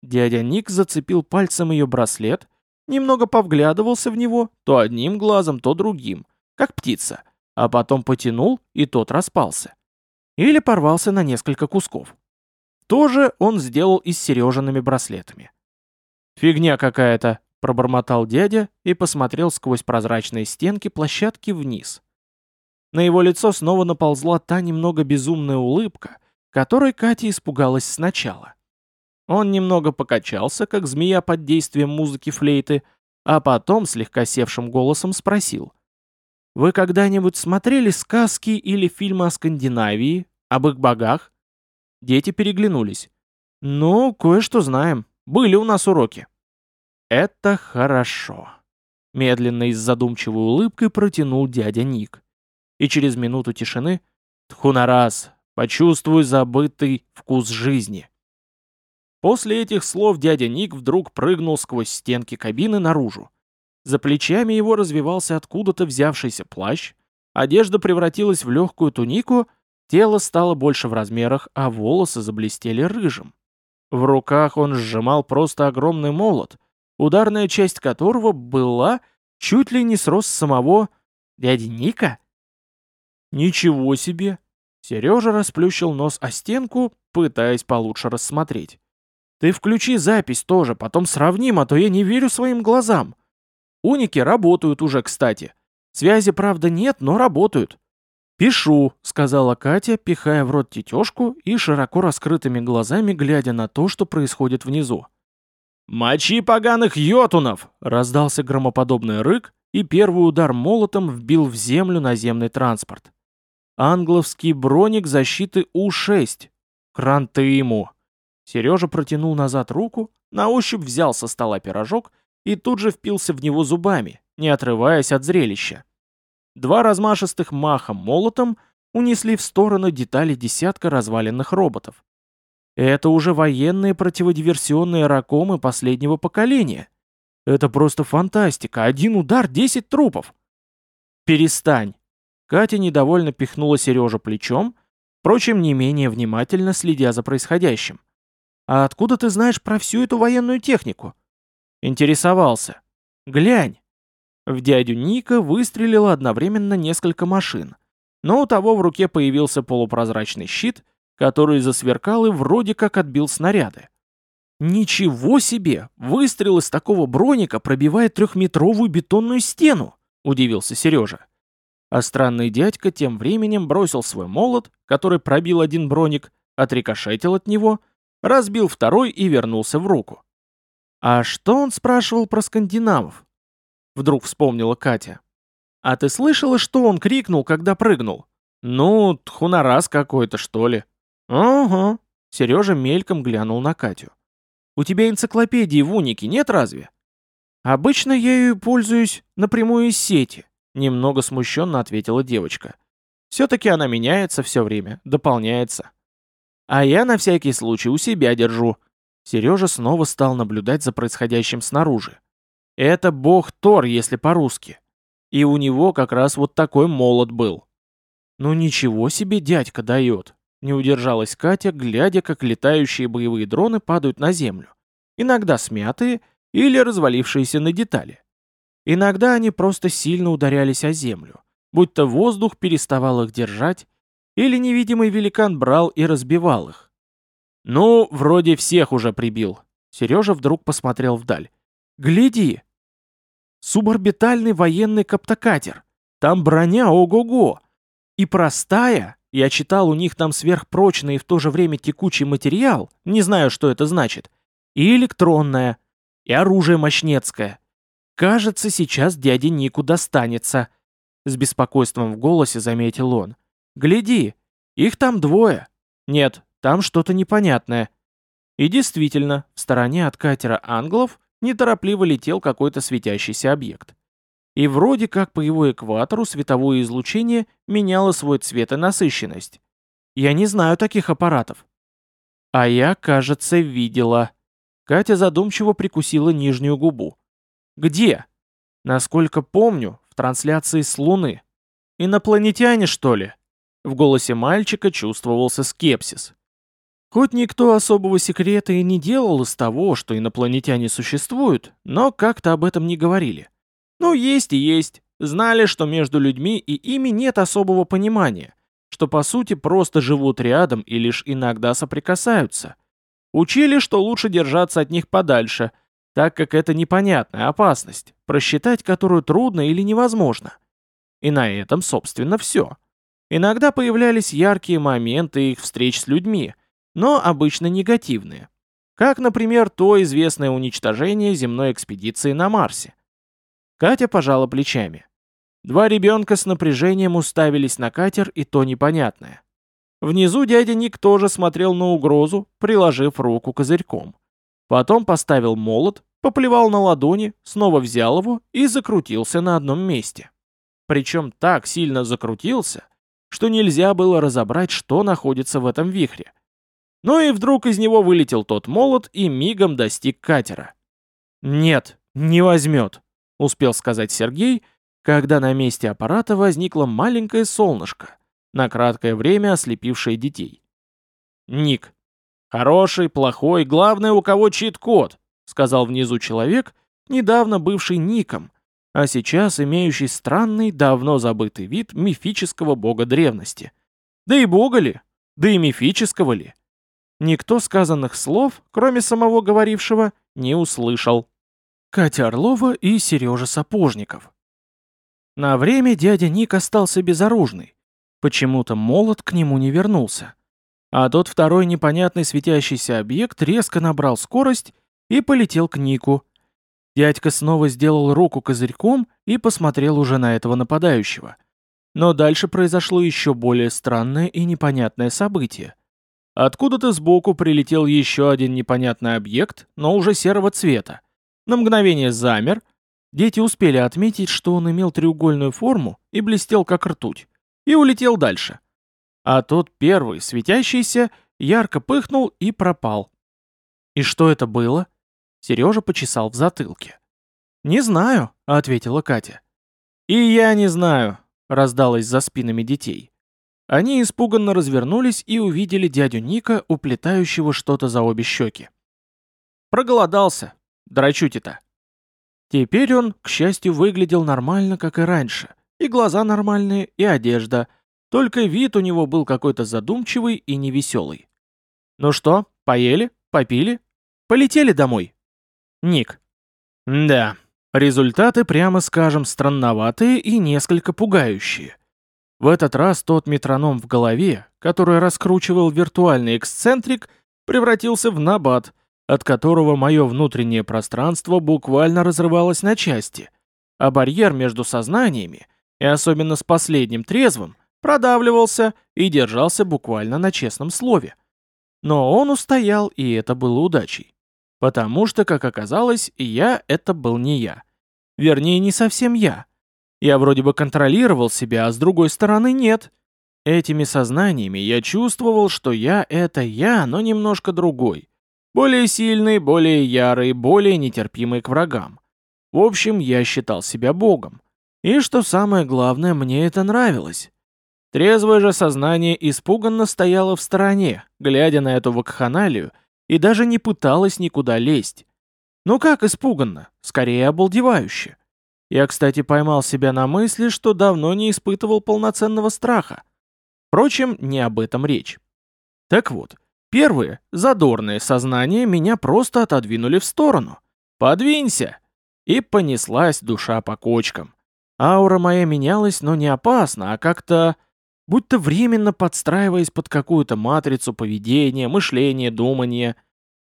Дядя Ник зацепил пальцем ее браслет, немного повглядывался в него, то одним глазом, то другим, как птица, а потом потянул, и тот распался. Или порвался на несколько кусков. То же он сделал и с Сережиными браслетами. «Фигня какая-то», — пробормотал дядя и посмотрел сквозь прозрачные стенки площадки вниз. На его лицо снова наползла та немного безумная улыбка, которой Катя испугалась сначала. Он немного покачался, как змея под действием музыки флейты, а потом слегка севшим голосом спросил. «Вы когда-нибудь смотрели сказки или фильмы о Скандинавии, об их богах?» Дети переглянулись. «Ну, кое-что знаем. Были у нас уроки». «Это хорошо», — медленно и с задумчивой улыбкой протянул дядя Ник. И через минуту тишины «Тху на раз, почувствуй забытый вкус жизни». После этих слов дядя Ник вдруг прыгнул сквозь стенки кабины наружу. За плечами его развивался откуда-то взявшийся плащ, одежда превратилась в легкую тунику, тело стало больше в размерах, а волосы заблестели рыжим. В руках он сжимал просто огромный молот, ударная часть которого была чуть ли не с самого дяди Ника. «Ничего себе!» Сережа расплющил нос о стенку, пытаясь получше рассмотреть. «Ты включи запись тоже, потом сравним, а то я не верю своим глазам. Уники работают уже, кстати. Связи, правда, нет, но работают». «Пишу», — сказала Катя, пихая в рот тетешку и широко раскрытыми глазами глядя на то, что происходит внизу. «Мочи поганых йотунов!» — раздался громоподобный рык, и первый удар молотом вбил в землю наземный транспорт. Англовский броник защиты У-6. Кранты ему. Сережа протянул назад руку, на ощупь взял со стола пирожок и тут же впился в него зубами, не отрываясь от зрелища. Два размашистых маха молотом унесли в сторону детали десятка разваленных роботов. Это уже военные противодиверсионные ракомы последнего поколения. Это просто фантастика. Один удар, десять трупов. Перестань. Катя недовольно пихнула Сережу плечом, впрочем, не менее внимательно следя за происходящим. «А откуда ты знаешь про всю эту военную технику?» Интересовался. «Глянь». В дядю Ника выстрелило одновременно несколько машин, но у того в руке появился полупрозрачный щит, который засверкал и вроде как отбил снаряды. «Ничего себе! Выстрел из такого броника пробивает трехметровую бетонную стену!» — удивился Сережа. А странный дядька тем временем бросил свой молот, который пробил один броник, отрикошетил от него, разбил второй и вернулся в руку. «А что он спрашивал про скандинавов?» Вдруг вспомнила Катя. «А ты слышала, что он крикнул, когда прыгнул?» «Ну, тхунарас какой-то, что ли». «Ага». Сережа мельком глянул на Катю. «У тебя энциклопедии в унике нет разве?» «Обычно я ею пользуюсь напрямую из сети», немного смущенно ответила девочка. «Все-таки она меняется все время, дополняется». «А я на всякий случай у себя держу». Сережа снова стал наблюдать за происходящим снаружи. Это бог Тор, если по-русски. И у него как раз вот такой молот был. Ну ничего себе дядька дает. Не удержалась Катя, глядя, как летающие боевые дроны падают на землю. Иногда смятые или развалившиеся на детали. Иногда они просто сильно ударялись о землю, будто воздух переставал их держать, или невидимый великан брал и разбивал их. «Ну, вроде всех уже прибил». Сережа вдруг посмотрел вдаль. Гляди! Суборбитальный военный каптокатер. Там броня ого-го. И простая, я читал, у них там сверхпрочный и в то же время текучий материал, не знаю, что это значит, и электронная, и оружие мощнецкое. Кажется, сейчас дяде Нику достанется. С беспокойством в голосе заметил он. Гляди, их там двое. Нет, там что-то непонятное. И действительно, в стороне от катера англов неторопливо летел какой-то светящийся объект. И вроде как по его экватору световое излучение меняло свой цвет и насыщенность. Я не знаю таких аппаратов. А я, кажется, видела. Катя задумчиво прикусила нижнюю губу. Где? Насколько помню, в трансляции с Луны. Инопланетяне, что ли? В голосе мальчика чувствовался скепсис. Хоть никто особого секрета и не делал из того, что инопланетяне существуют, но как-то об этом не говорили. Ну, есть и есть. Знали, что между людьми и ими нет особого понимания, что по сути просто живут рядом и лишь иногда соприкасаются. Учили, что лучше держаться от них подальше, так как это непонятная опасность, просчитать которую трудно или невозможно. И на этом, собственно, все. Иногда появлялись яркие моменты их встреч с людьми – но обычно негативные. Как, например, то известное уничтожение земной экспедиции на Марсе. Катя пожала плечами. Два ребенка с напряжением уставились на катер, и то непонятное. Внизу дядя Ник тоже смотрел на угрозу, приложив руку козырьком. Потом поставил молот, поплевал на ладони, снова взял его и закрутился на одном месте. Причем так сильно закрутился, что нельзя было разобрать, что находится в этом вихре. Ну и вдруг из него вылетел тот молот и мигом достиг катера. «Нет, не возьмет», — успел сказать Сергей, когда на месте аппарата возникло маленькое солнышко, на краткое время ослепившее детей. «Ник. Хороший, плохой, главное, у кого чит-код», — сказал внизу человек, недавно бывший Ником, а сейчас имеющий странный, давно забытый вид мифического бога древности. Да и бога ли? Да и мифического ли? Никто сказанных слов, кроме самого говорившего, не услышал. Катя Орлова и Сережа Сапожников. На время дядя Ник остался безоружный. Почему-то молот к нему не вернулся. А тот второй непонятный светящийся объект резко набрал скорость и полетел к Нику. Дядька снова сделал руку козырьком и посмотрел уже на этого нападающего. Но дальше произошло еще более странное и непонятное событие. Откуда-то сбоку прилетел еще один непонятный объект, но уже серого цвета. На мгновение замер. Дети успели отметить, что он имел треугольную форму и блестел как ртуть. И улетел дальше. А тот первый, светящийся, ярко пыхнул и пропал. И что это было? Сережа почесал в затылке. «Не знаю», — ответила Катя. «И я не знаю», — раздалось за спинами детей. Они испуганно развернулись и увидели дядю Ника, уплетающего что-то за обе щеки. «Проголодался. Драчуть-то». Теперь он, к счастью, выглядел нормально, как и раньше. И глаза нормальные, и одежда — только вид у него был какой-то задумчивый и невеселый. «Ну что, поели? Попили? Полетели домой?» «Ник». «Да, результаты, прямо скажем, странноватые и несколько пугающие. В этот раз тот метроном в голове, который раскручивал виртуальный эксцентрик, превратился в набат, от которого мое внутреннее пространство буквально разрывалось на части, а барьер между сознаниями, и особенно с последним трезвым, продавливался и держался буквально на честном слове. Но он устоял, и это было удачей. Потому что, как оказалось, я — это был не я. Вернее, не совсем я. Я вроде бы контролировал себя, а с другой стороны нет. Этими сознаниями я чувствовал, что я — это я, но немножко другой. Более сильный, более ярый, более нетерпимый к врагам. В общем, я считал себя богом. И что самое главное, мне это нравилось. Трезвое же сознание испуганно стояло в стороне, глядя на эту вакханалию, и даже не пыталось никуда лезть. Ну как испуганно? Скорее обалдевающе. Я, кстати, поймал себя на мысли, что давно не испытывал полноценного страха. Впрочем, не об этом речь. Так вот, первые, задорные сознания меня просто отодвинули в сторону. «Подвинься!» И понеслась душа по кочкам. Аура моя менялась, но не опасно, а как-то будто временно подстраиваясь под какую-то матрицу поведения, мышления, думания.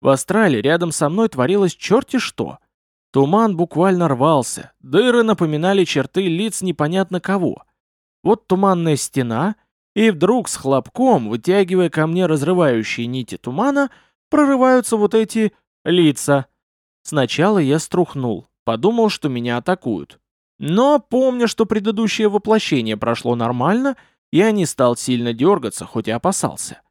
В астрале рядом со мной творилось черти что. Туман буквально рвался, дыры напоминали черты лиц непонятно кого. Вот туманная стена, и вдруг с хлопком, вытягивая ко мне разрывающие нити тумана, прорываются вот эти лица. Сначала я струхнул, подумал, что меня атакуют. Но, помня, что предыдущее воплощение прошло нормально, — я не стал сильно дергаться, хоть и опасался.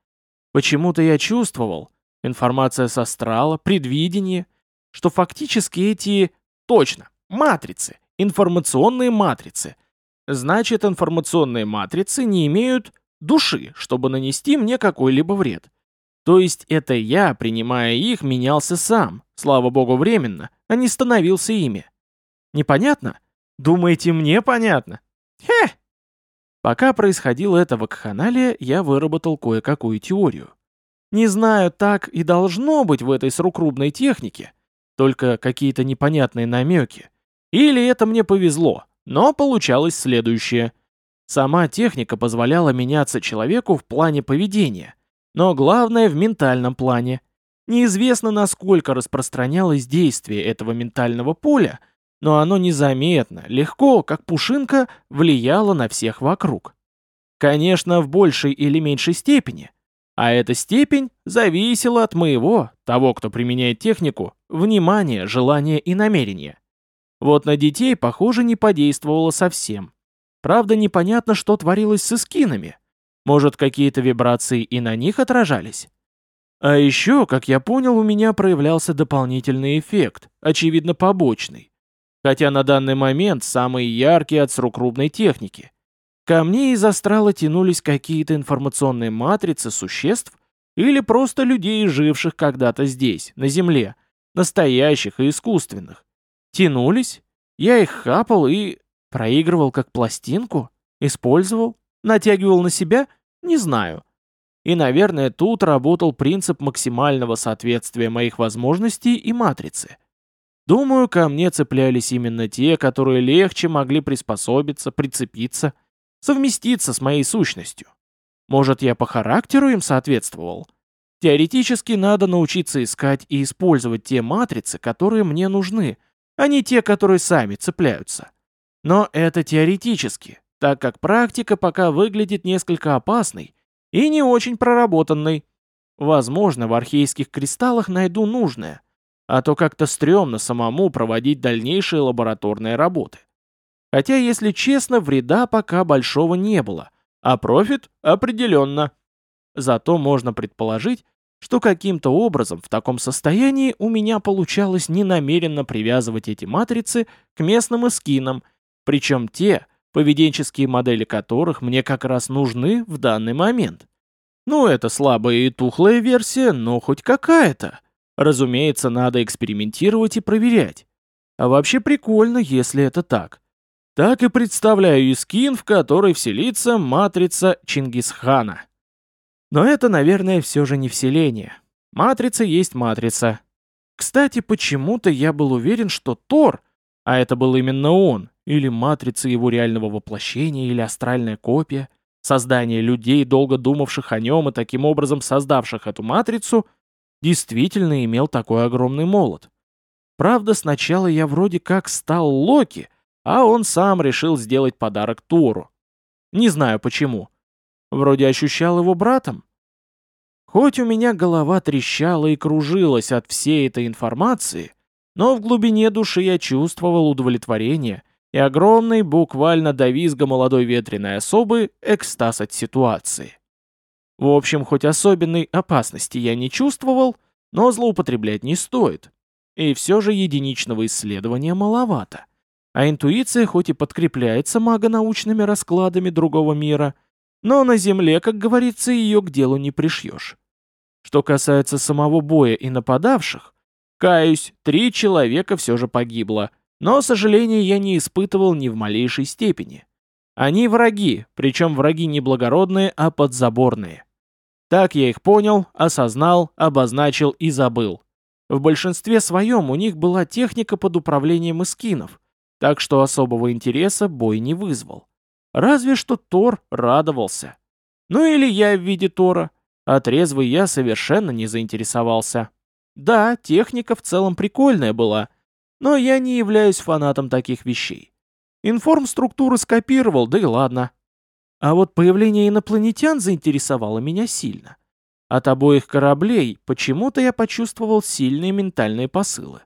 Почему-то я чувствовал, информация с астрала, предвидение, что фактически эти... Точно, матрицы, информационные матрицы. Значит, информационные матрицы не имеют души, чтобы нанести мне какой-либо вред. То есть это я, принимая их, менялся сам, слава богу, временно, а не становился ими. Непонятно? Думаете, мне понятно? Хе! Пока происходило это вакханалия, я выработал кое-какую теорию. Не знаю, так и должно быть в этой срукрубной технике, только какие-то непонятные намеки. Или это мне повезло, но получалось следующее. Сама техника позволяла меняться человеку в плане поведения, но главное в ментальном плане. Неизвестно, насколько распространялось действие этого ментального поля, но оно незаметно, легко, как пушинка, влияло на всех вокруг. Конечно, в большей или меньшей степени. А эта степень зависела от моего, того, кто применяет технику, внимания, желания и намерения. Вот на детей, похоже, не подействовало совсем. Правда, непонятно, что творилось с эскинами. Может, какие-то вибрации и на них отражались? А еще, как я понял, у меня проявлялся дополнительный эффект, очевидно побочный хотя на данный момент самый яркий от срукрубной техники. Ко мне из астрала тянулись какие-то информационные матрицы существ или просто людей, живших когда-то здесь, на Земле, настоящих и искусственных. Тянулись, я их хапал и проигрывал как пластинку, использовал, натягивал на себя Не знаю. И, наверное, тут работал принцип максимального соответствия моих возможностей и матрицы. Думаю, ко мне цеплялись именно те, которые легче могли приспособиться, прицепиться, совместиться с моей сущностью. Может, я по характеру им соответствовал? Теоретически надо научиться искать и использовать те матрицы, которые мне нужны, а не те, которые сами цепляются. Но это теоретически, так как практика пока выглядит несколько опасной и не очень проработанной. Возможно, в архейских кристаллах найду нужное, а то как-то стрёмно самому проводить дальнейшие лабораторные работы. Хотя, если честно, вреда пока большого не было, а профит определенно. Зато можно предположить, что каким-то образом в таком состоянии у меня получалось ненамеренно привязывать эти матрицы к местным эскинам, причем те, поведенческие модели которых мне как раз нужны в данный момент. Ну, это слабая и тухлая версия, но хоть какая-то. Разумеется, надо экспериментировать и проверять. А вообще прикольно, если это так. Так и представляю Искин, в который вселится матрица Чингисхана. Но это, наверное, все же не вселение. Матрица есть матрица. Кстати, почему-то я был уверен, что Тор, а это был именно он, или матрица его реального воплощения, или астральная копия, создание людей, долго думавших о нем и таким образом создавших эту матрицу, действительно имел такой огромный молот. Правда, сначала я вроде как стал Локи, а он сам решил сделать подарок Тору. Не знаю почему. Вроде ощущал его братом. Хоть у меня голова трещала и кружилась от всей этой информации, но в глубине души я чувствовал удовлетворение и огромный, буквально до визга молодой ветреной особы, экстаз от ситуации. В общем, хоть особенной опасности я не чувствовал, но злоупотреблять не стоит. И все же единичного исследования маловато. А интуиция хоть и подкрепляется магонаучными раскладами другого мира, но на Земле, как говорится, ее к делу не пришьешь. Что касается самого боя и нападавших, каюсь, три человека все же погибло, но сожаления я не испытывал ни в малейшей степени. Они враги, причем враги не благородные, а подзаборные. Так я их понял, осознал, обозначил и забыл. В большинстве своем у них была техника под управлением эскинов, так что особого интереса бой не вызвал. Разве что Тор радовался. Ну или я в виде Тора, а трезвый я совершенно не заинтересовался. Да, техника в целом прикольная была, но я не являюсь фанатом таких вещей. Информструктуры скопировал, да и ладно. А вот появление инопланетян заинтересовало меня сильно. От обоих кораблей почему-то я почувствовал сильные ментальные посылы.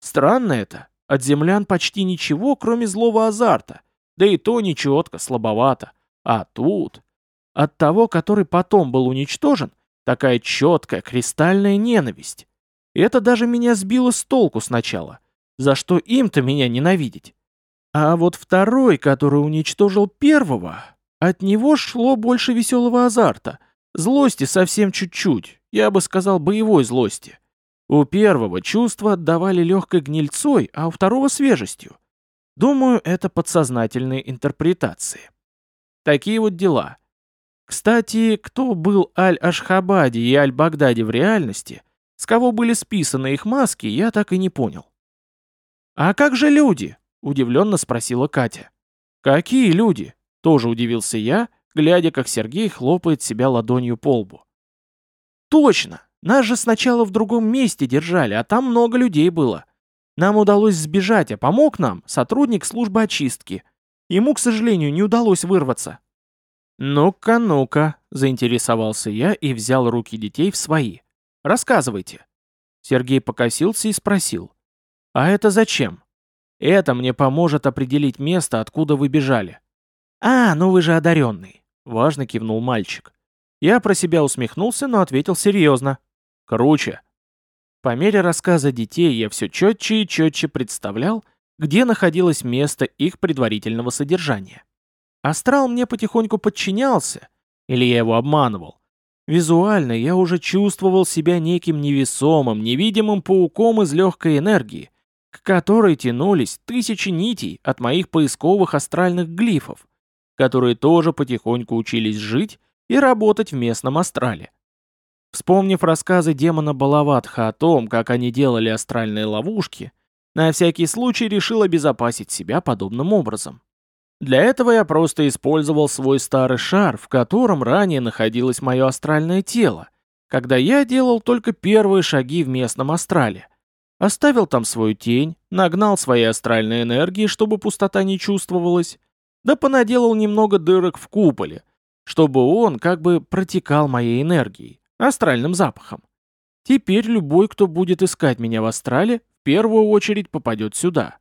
Странно это, от землян почти ничего, кроме злого азарта. Да и то нечетко, слабовато. А тут... От того, который потом был уничтожен, такая четкая, кристальная ненависть. Это даже меня сбило с толку сначала. За что им-то меня ненавидеть? А вот второй, который уничтожил первого, от него шло больше веселого азарта. Злости совсем чуть-чуть, я бы сказал боевой злости. У первого чувства отдавали легкой гнильцой, а у второго свежестью. Думаю, это подсознательные интерпретации. Такие вот дела. Кстати, кто был Аль-Ашхабади и Аль-Багдади в реальности, с кого были списаны их маски, я так и не понял. «А как же люди?» – удивленно спросила Катя. «Какие люди?» – тоже удивился я, глядя, как Сергей хлопает себя ладонью по лбу. «Точно! Нас же сначала в другом месте держали, а там много людей было. Нам удалось сбежать, а помог нам сотрудник службы очистки. Ему, к сожалению, не удалось вырваться. «Ну-ка, ну-ка», — заинтересовался я и взял руки детей в свои. «Рассказывайте». Сергей покосился и спросил. «А это зачем?» «Это мне поможет определить место, откуда вы бежали». «А, ну вы же одаренный», — важно кивнул мальчик. Я про себя усмехнулся, но ответил серьезно. Круче. По мере рассказа детей я все четче и четче представлял, где находилось место их предварительного содержания. Астрал мне потихоньку подчинялся, или я его обманывал. Визуально я уже чувствовал себя неким невесомым, невидимым пауком из легкой энергии, к которой тянулись тысячи нитей от моих поисковых астральных глифов, которые тоже потихоньку учились жить и работать в местном астрале. Вспомнив рассказы демона Балаватха о том, как они делали астральные ловушки, на всякий случай решил обезопасить себя подобным образом. Для этого я просто использовал свой старый шар, в котором ранее находилось мое астральное тело, когда я делал только первые шаги в местном астрале. Оставил там свою тень, нагнал свои астральные энергии, чтобы пустота не чувствовалась, да понаделал немного дырок в куполе, чтобы он как бы протекал моей энергией астральным запахом. Теперь любой, кто будет искать меня в астрале, в первую очередь попадет сюда.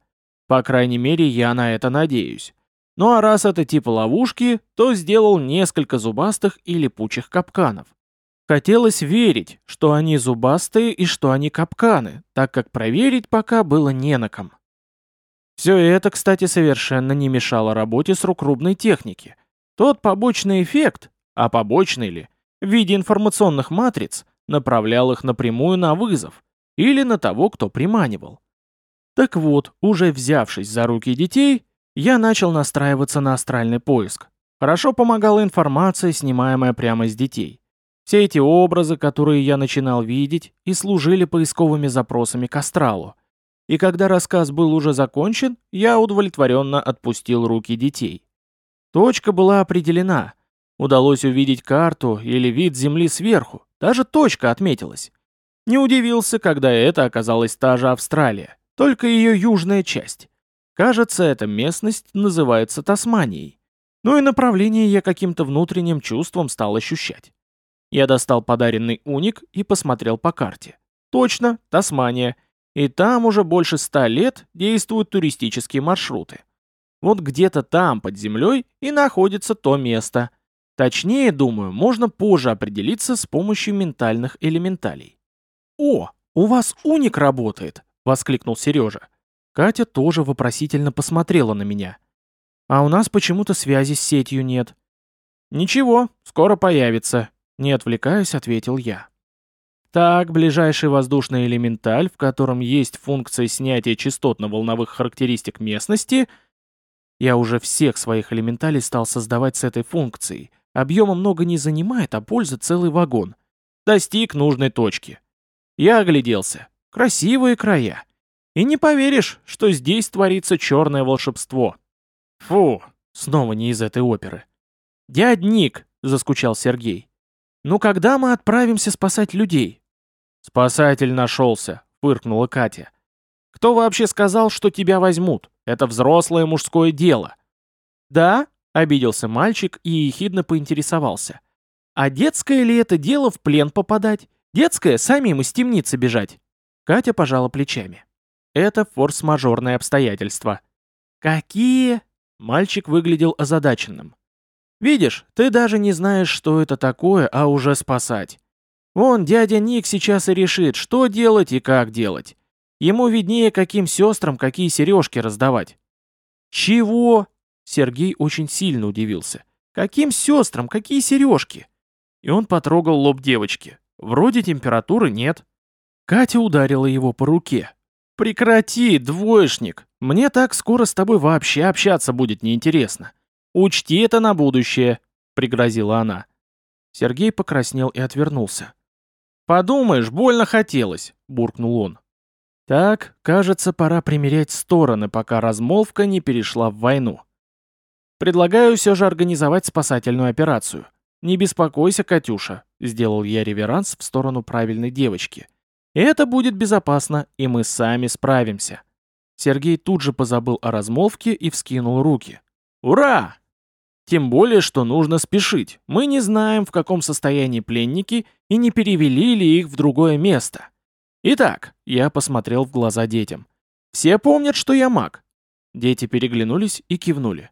По крайней мере, я на это надеюсь. Ну а раз это типа ловушки, то сделал несколько зубастых и липучих капканов. Хотелось верить, что они зубастые и что они капканы, так как проверить пока было не на ком. Все это, кстати, совершенно не мешало работе с рукрубной техники. Тот побочный эффект, а побочный ли, в виде информационных матриц направлял их напрямую на вызов или на того, кто приманивал. Так вот, уже взявшись за руки детей, я начал настраиваться на астральный поиск. Хорошо помогала информация, снимаемая прямо с детей. Все эти образы, которые я начинал видеть, и служили поисковыми запросами к астралу. И когда рассказ был уже закончен, я удовлетворенно отпустил руки детей. Точка была определена, Удалось увидеть карту или вид Земли сверху, даже точка отметилась. Не удивился, когда это оказалась та же Австралия, только ее южная часть. Кажется, эта местность называется Тасманией. Ну и направление я каким-то внутренним чувством стал ощущать. Я достал подаренный уник и посмотрел по карте. Точно, Тасмания. И там уже больше ста лет действуют туристические маршруты. Вот где-то там, под землей, и находится то место – Точнее, думаю, можно позже определиться с помощью ментальных элементалей. «О, у вас уник работает!» — воскликнул Сережа. Катя тоже вопросительно посмотрела на меня. «А у нас почему-то связи с сетью нет». «Ничего, скоро появится», — не отвлекаясь, ответил я. Так, ближайший воздушный элементаль, в котором есть функция снятия частотно-волновых характеристик местности, я уже всех своих элементалей стал создавать с этой функцией — Объема много не занимает, а пользы целый вагон. Достиг нужной точки. Я огляделся. Красивые края. И не поверишь, что здесь творится черное волшебство. Фу, снова не из этой оперы. «Дядь Ник», — заскучал Сергей. «Ну когда мы отправимся спасать людей?» «Спасатель нашелся», — фыркнула Катя. «Кто вообще сказал, что тебя возьмут? Это взрослое мужское дело». «Да?» Обиделся мальчик и ехидно поинтересовался. А детское ли это дело в плен попадать? Детское самим из темницы бежать? Катя пожала плечами. Это форс-мажорное обстоятельство. Какие? Мальчик выглядел озадаченным. Видишь, ты даже не знаешь, что это такое, а уже спасать. Вон, дядя Ник сейчас и решит, что делать и как делать. Ему виднее, каким сестрам какие сережки раздавать. Чего? Сергей очень сильно удивился. «Каким сестрам? Какие сережки?» И он потрогал лоб девочки. Вроде температуры нет. Катя ударила его по руке. «Прекрати, двоечник! Мне так скоро с тобой вообще общаться будет неинтересно. Учти это на будущее!» — пригрозила она. Сергей покраснел и отвернулся. «Подумаешь, больно хотелось!» — буркнул он. «Так, кажется, пора примерять стороны, пока размолвка не перешла в войну». Предлагаю все же организовать спасательную операцию. Не беспокойся, Катюша, сделал я реверанс в сторону правильной девочки. Это будет безопасно, и мы сами справимся. Сергей тут же позабыл о размолвке и вскинул руки. Ура! Тем более, что нужно спешить. Мы не знаем, в каком состоянии пленники и не перевели ли их в другое место. Итак, я посмотрел в глаза детям. Все помнят, что я маг. Дети переглянулись и кивнули.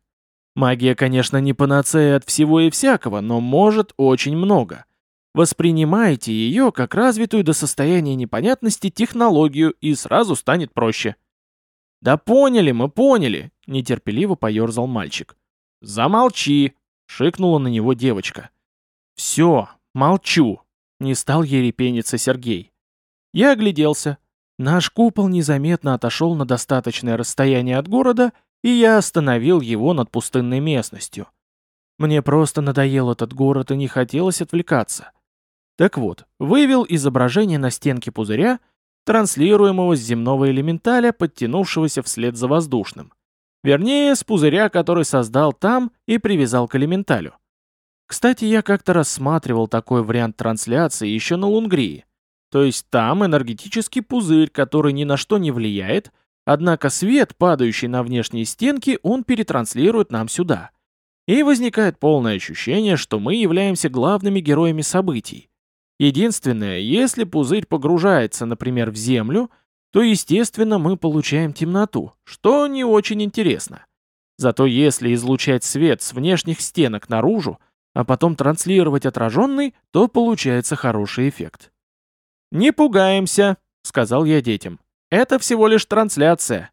Магия, конечно, не панацея от всего и всякого, но может очень много. Воспринимайте ее как развитую до состояния непонятности технологию, и сразу станет проще. «Да поняли мы, поняли!» — нетерпеливо поерзал мальчик. «Замолчи!» — шикнула на него девочка. «Все, молчу!» — не стал ерепениться Сергей. Я огляделся. Наш купол незаметно отошел на достаточное расстояние от города и я остановил его над пустынной местностью. Мне просто надоел этот город и не хотелось отвлекаться. Так вот, вывел изображение на стенке пузыря, транслируемого с земного элементаля, подтянувшегося вслед за воздушным. Вернее, с пузыря, который создал там и привязал к элементалю. Кстати, я как-то рассматривал такой вариант трансляции еще на Лунгрии. То есть там энергетический пузырь, который ни на что не влияет, однако свет, падающий на внешние стенки, он перетранслирует нам сюда. И возникает полное ощущение, что мы являемся главными героями событий. Единственное, если пузырь погружается, например, в Землю, то, естественно, мы получаем темноту, что не очень интересно. Зато если излучать свет с внешних стенок наружу, а потом транслировать отраженный, то получается хороший эффект. «Не пугаемся», — сказал я детям. «Это всего лишь трансляция».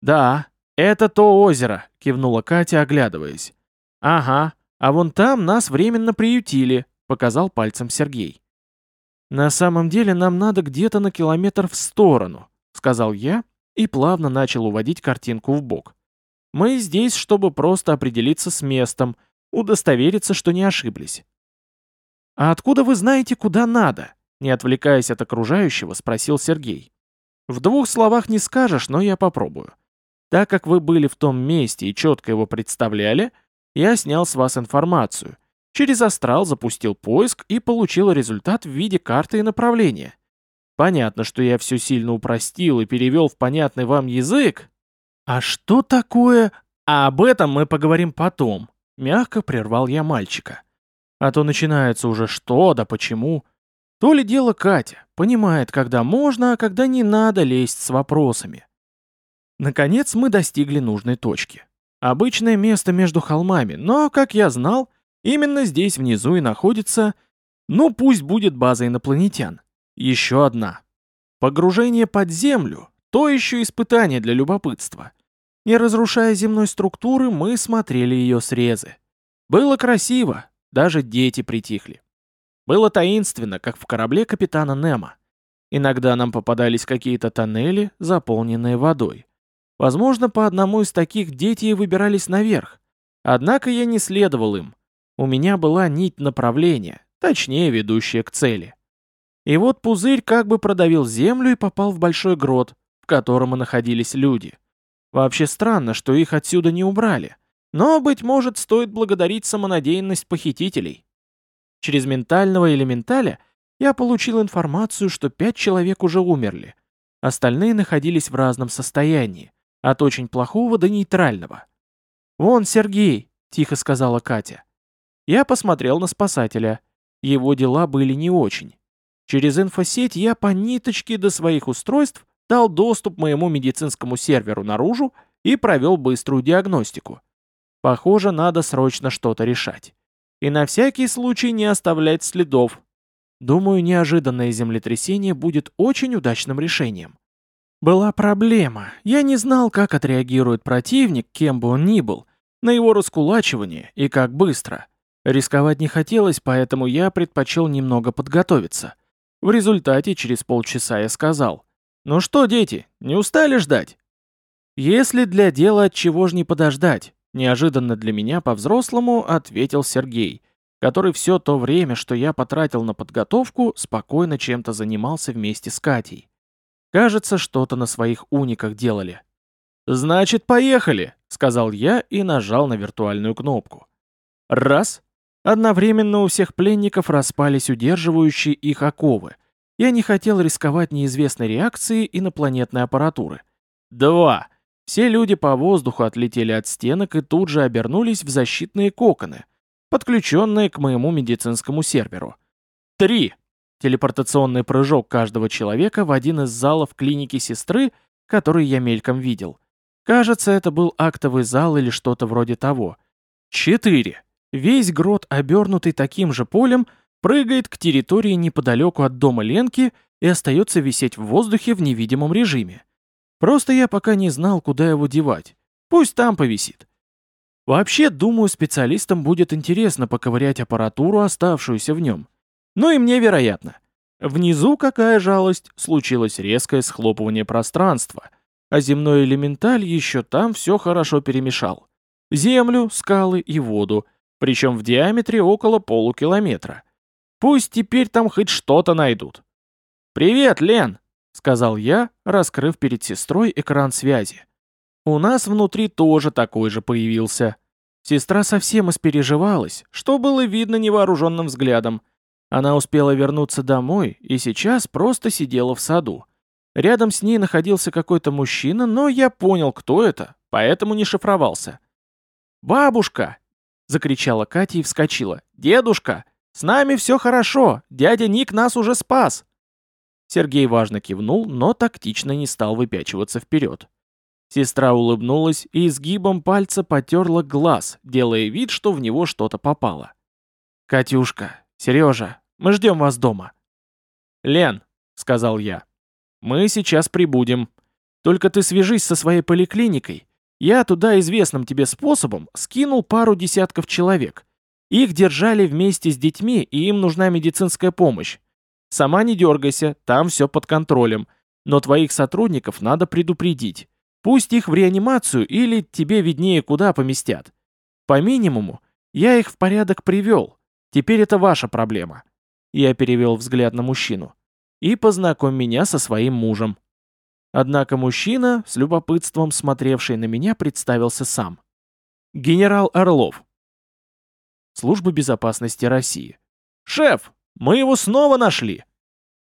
«Да, это то озеро», — кивнула Катя, оглядываясь. «Ага, а вон там нас временно приютили», — показал пальцем Сергей. «На самом деле нам надо где-то на километр в сторону», — сказал я и плавно начал уводить картинку в бок. «Мы здесь, чтобы просто определиться с местом, удостовериться, что не ошиблись». «А откуда вы знаете, куда надо?» Не отвлекаясь от окружающего, спросил Сергей. В двух словах не скажешь, но я попробую. Так как вы были в том месте и четко его представляли, я снял с вас информацию. Через астрал запустил поиск и получил результат в виде карты и направления. Понятно, что я все сильно упростил и перевел в понятный вам язык. А что такое... А об этом мы поговорим потом. Мягко прервал я мальчика. А то начинается уже что да почему. То ли дело Катя, понимает, когда можно, а когда не надо лезть с вопросами. Наконец мы достигли нужной точки. Обычное место между холмами, но, как я знал, именно здесь внизу и находится, ну пусть будет база инопланетян. Еще одна. Погружение под землю – то еще испытание для любопытства. Не разрушая земной структуры, мы смотрели ее срезы. Было красиво, даже дети притихли. Было таинственно, как в корабле капитана Немо. Иногда нам попадались какие-то тоннели, заполненные водой. Возможно, по одному из таких дети выбирались наверх. Однако я не следовал им. У меня была нить направления, точнее, ведущая к цели. И вот пузырь как бы продавил землю и попал в большой грот, в котором и находились люди. Вообще странно, что их отсюда не убрали. Но, быть может, стоит благодарить самонадеянность похитителей. Через ментального элементаля я получил информацию, что пять человек уже умерли. Остальные находились в разном состоянии, от очень плохого до нейтрального. «Вон Сергей», — тихо сказала Катя. Я посмотрел на спасателя. Его дела были не очень. Через инфосеть я по ниточке до своих устройств дал доступ моему медицинскому серверу наружу и провел быструю диагностику. Похоже, надо срочно что-то решать. И на всякий случай не оставлять следов. Думаю, неожиданное землетрясение будет очень удачным решением. Была проблема. Я не знал, как отреагирует противник, кем бы он ни был, на его раскулачивание и как быстро. Рисковать не хотелось, поэтому я предпочел немного подготовиться. В результате через полчаса я сказал, «Ну что, дети, не устали ждать?» «Если для дела чего ж не подождать?» Неожиданно для меня по-взрослому ответил Сергей, который все то время, что я потратил на подготовку, спокойно чем-то занимался вместе с Катей. Кажется, что-то на своих униках делали. «Значит, поехали!» — сказал я и нажал на виртуальную кнопку. Раз. Одновременно у всех пленников распались удерживающие их оковы. Я не хотел рисковать неизвестной реакцией инопланетной аппаратуры. Два. Все люди по воздуху отлетели от стенок и тут же обернулись в защитные коконы, подключенные к моему медицинскому серверу. Три. Телепортационный прыжок каждого человека в один из залов клиники сестры, который я мельком видел. Кажется, это был актовый зал или что-то вроде того. Четыре. Весь грот, обернутый таким же полем, прыгает к территории неподалеку от дома Ленки и остается висеть в воздухе в невидимом режиме. Просто я пока не знал, куда его девать. Пусть там повисит. Вообще, думаю, специалистам будет интересно поковырять аппаратуру, оставшуюся в нем. Ну и мне вероятно. Внизу, какая жалость, случилось резкое схлопывание пространства, а земной элементаль еще там все хорошо перемешал. Землю, скалы и воду. Причем в диаметре около полукилометра. Пусть теперь там хоть что-то найдут. «Привет, Лен!» — сказал я, раскрыв перед сестрой экран связи. У нас внутри тоже такой же появился. Сестра совсем испереживалась, что было видно невооруженным взглядом. Она успела вернуться домой и сейчас просто сидела в саду. Рядом с ней находился какой-то мужчина, но я понял, кто это, поэтому не шифровался. «Бабушка!» — закричала Катя и вскочила. «Дедушка! С нами все хорошо! Дядя Ник нас уже спас!» Сергей важно кивнул, но тактично не стал выпячиваться вперед. Сестра улыбнулась и изгибом пальца потерла глаз, делая вид, что в него что-то попало. «Катюшка, Сережа, мы ждем вас дома». «Лен», — сказал я, — «мы сейчас прибудем. Только ты свяжись со своей поликлиникой. Я туда известным тебе способом скинул пару десятков человек. Их держали вместе с детьми, и им нужна медицинская помощь. Сама не дергайся, там все под контролем. Но твоих сотрудников надо предупредить. Пусть их в реанимацию или тебе виднее куда поместят. По минимуму, я их в порядок привел. Теперь это ваша проблема. Я перевел взгляд на мужчину. И познакомь меня со своим мужем. Однако мужчина, с любопытством смотревший на меня, представился сам. Генерал Орлов. Служба безопасности России. «Шеф, мы его снова нашли!»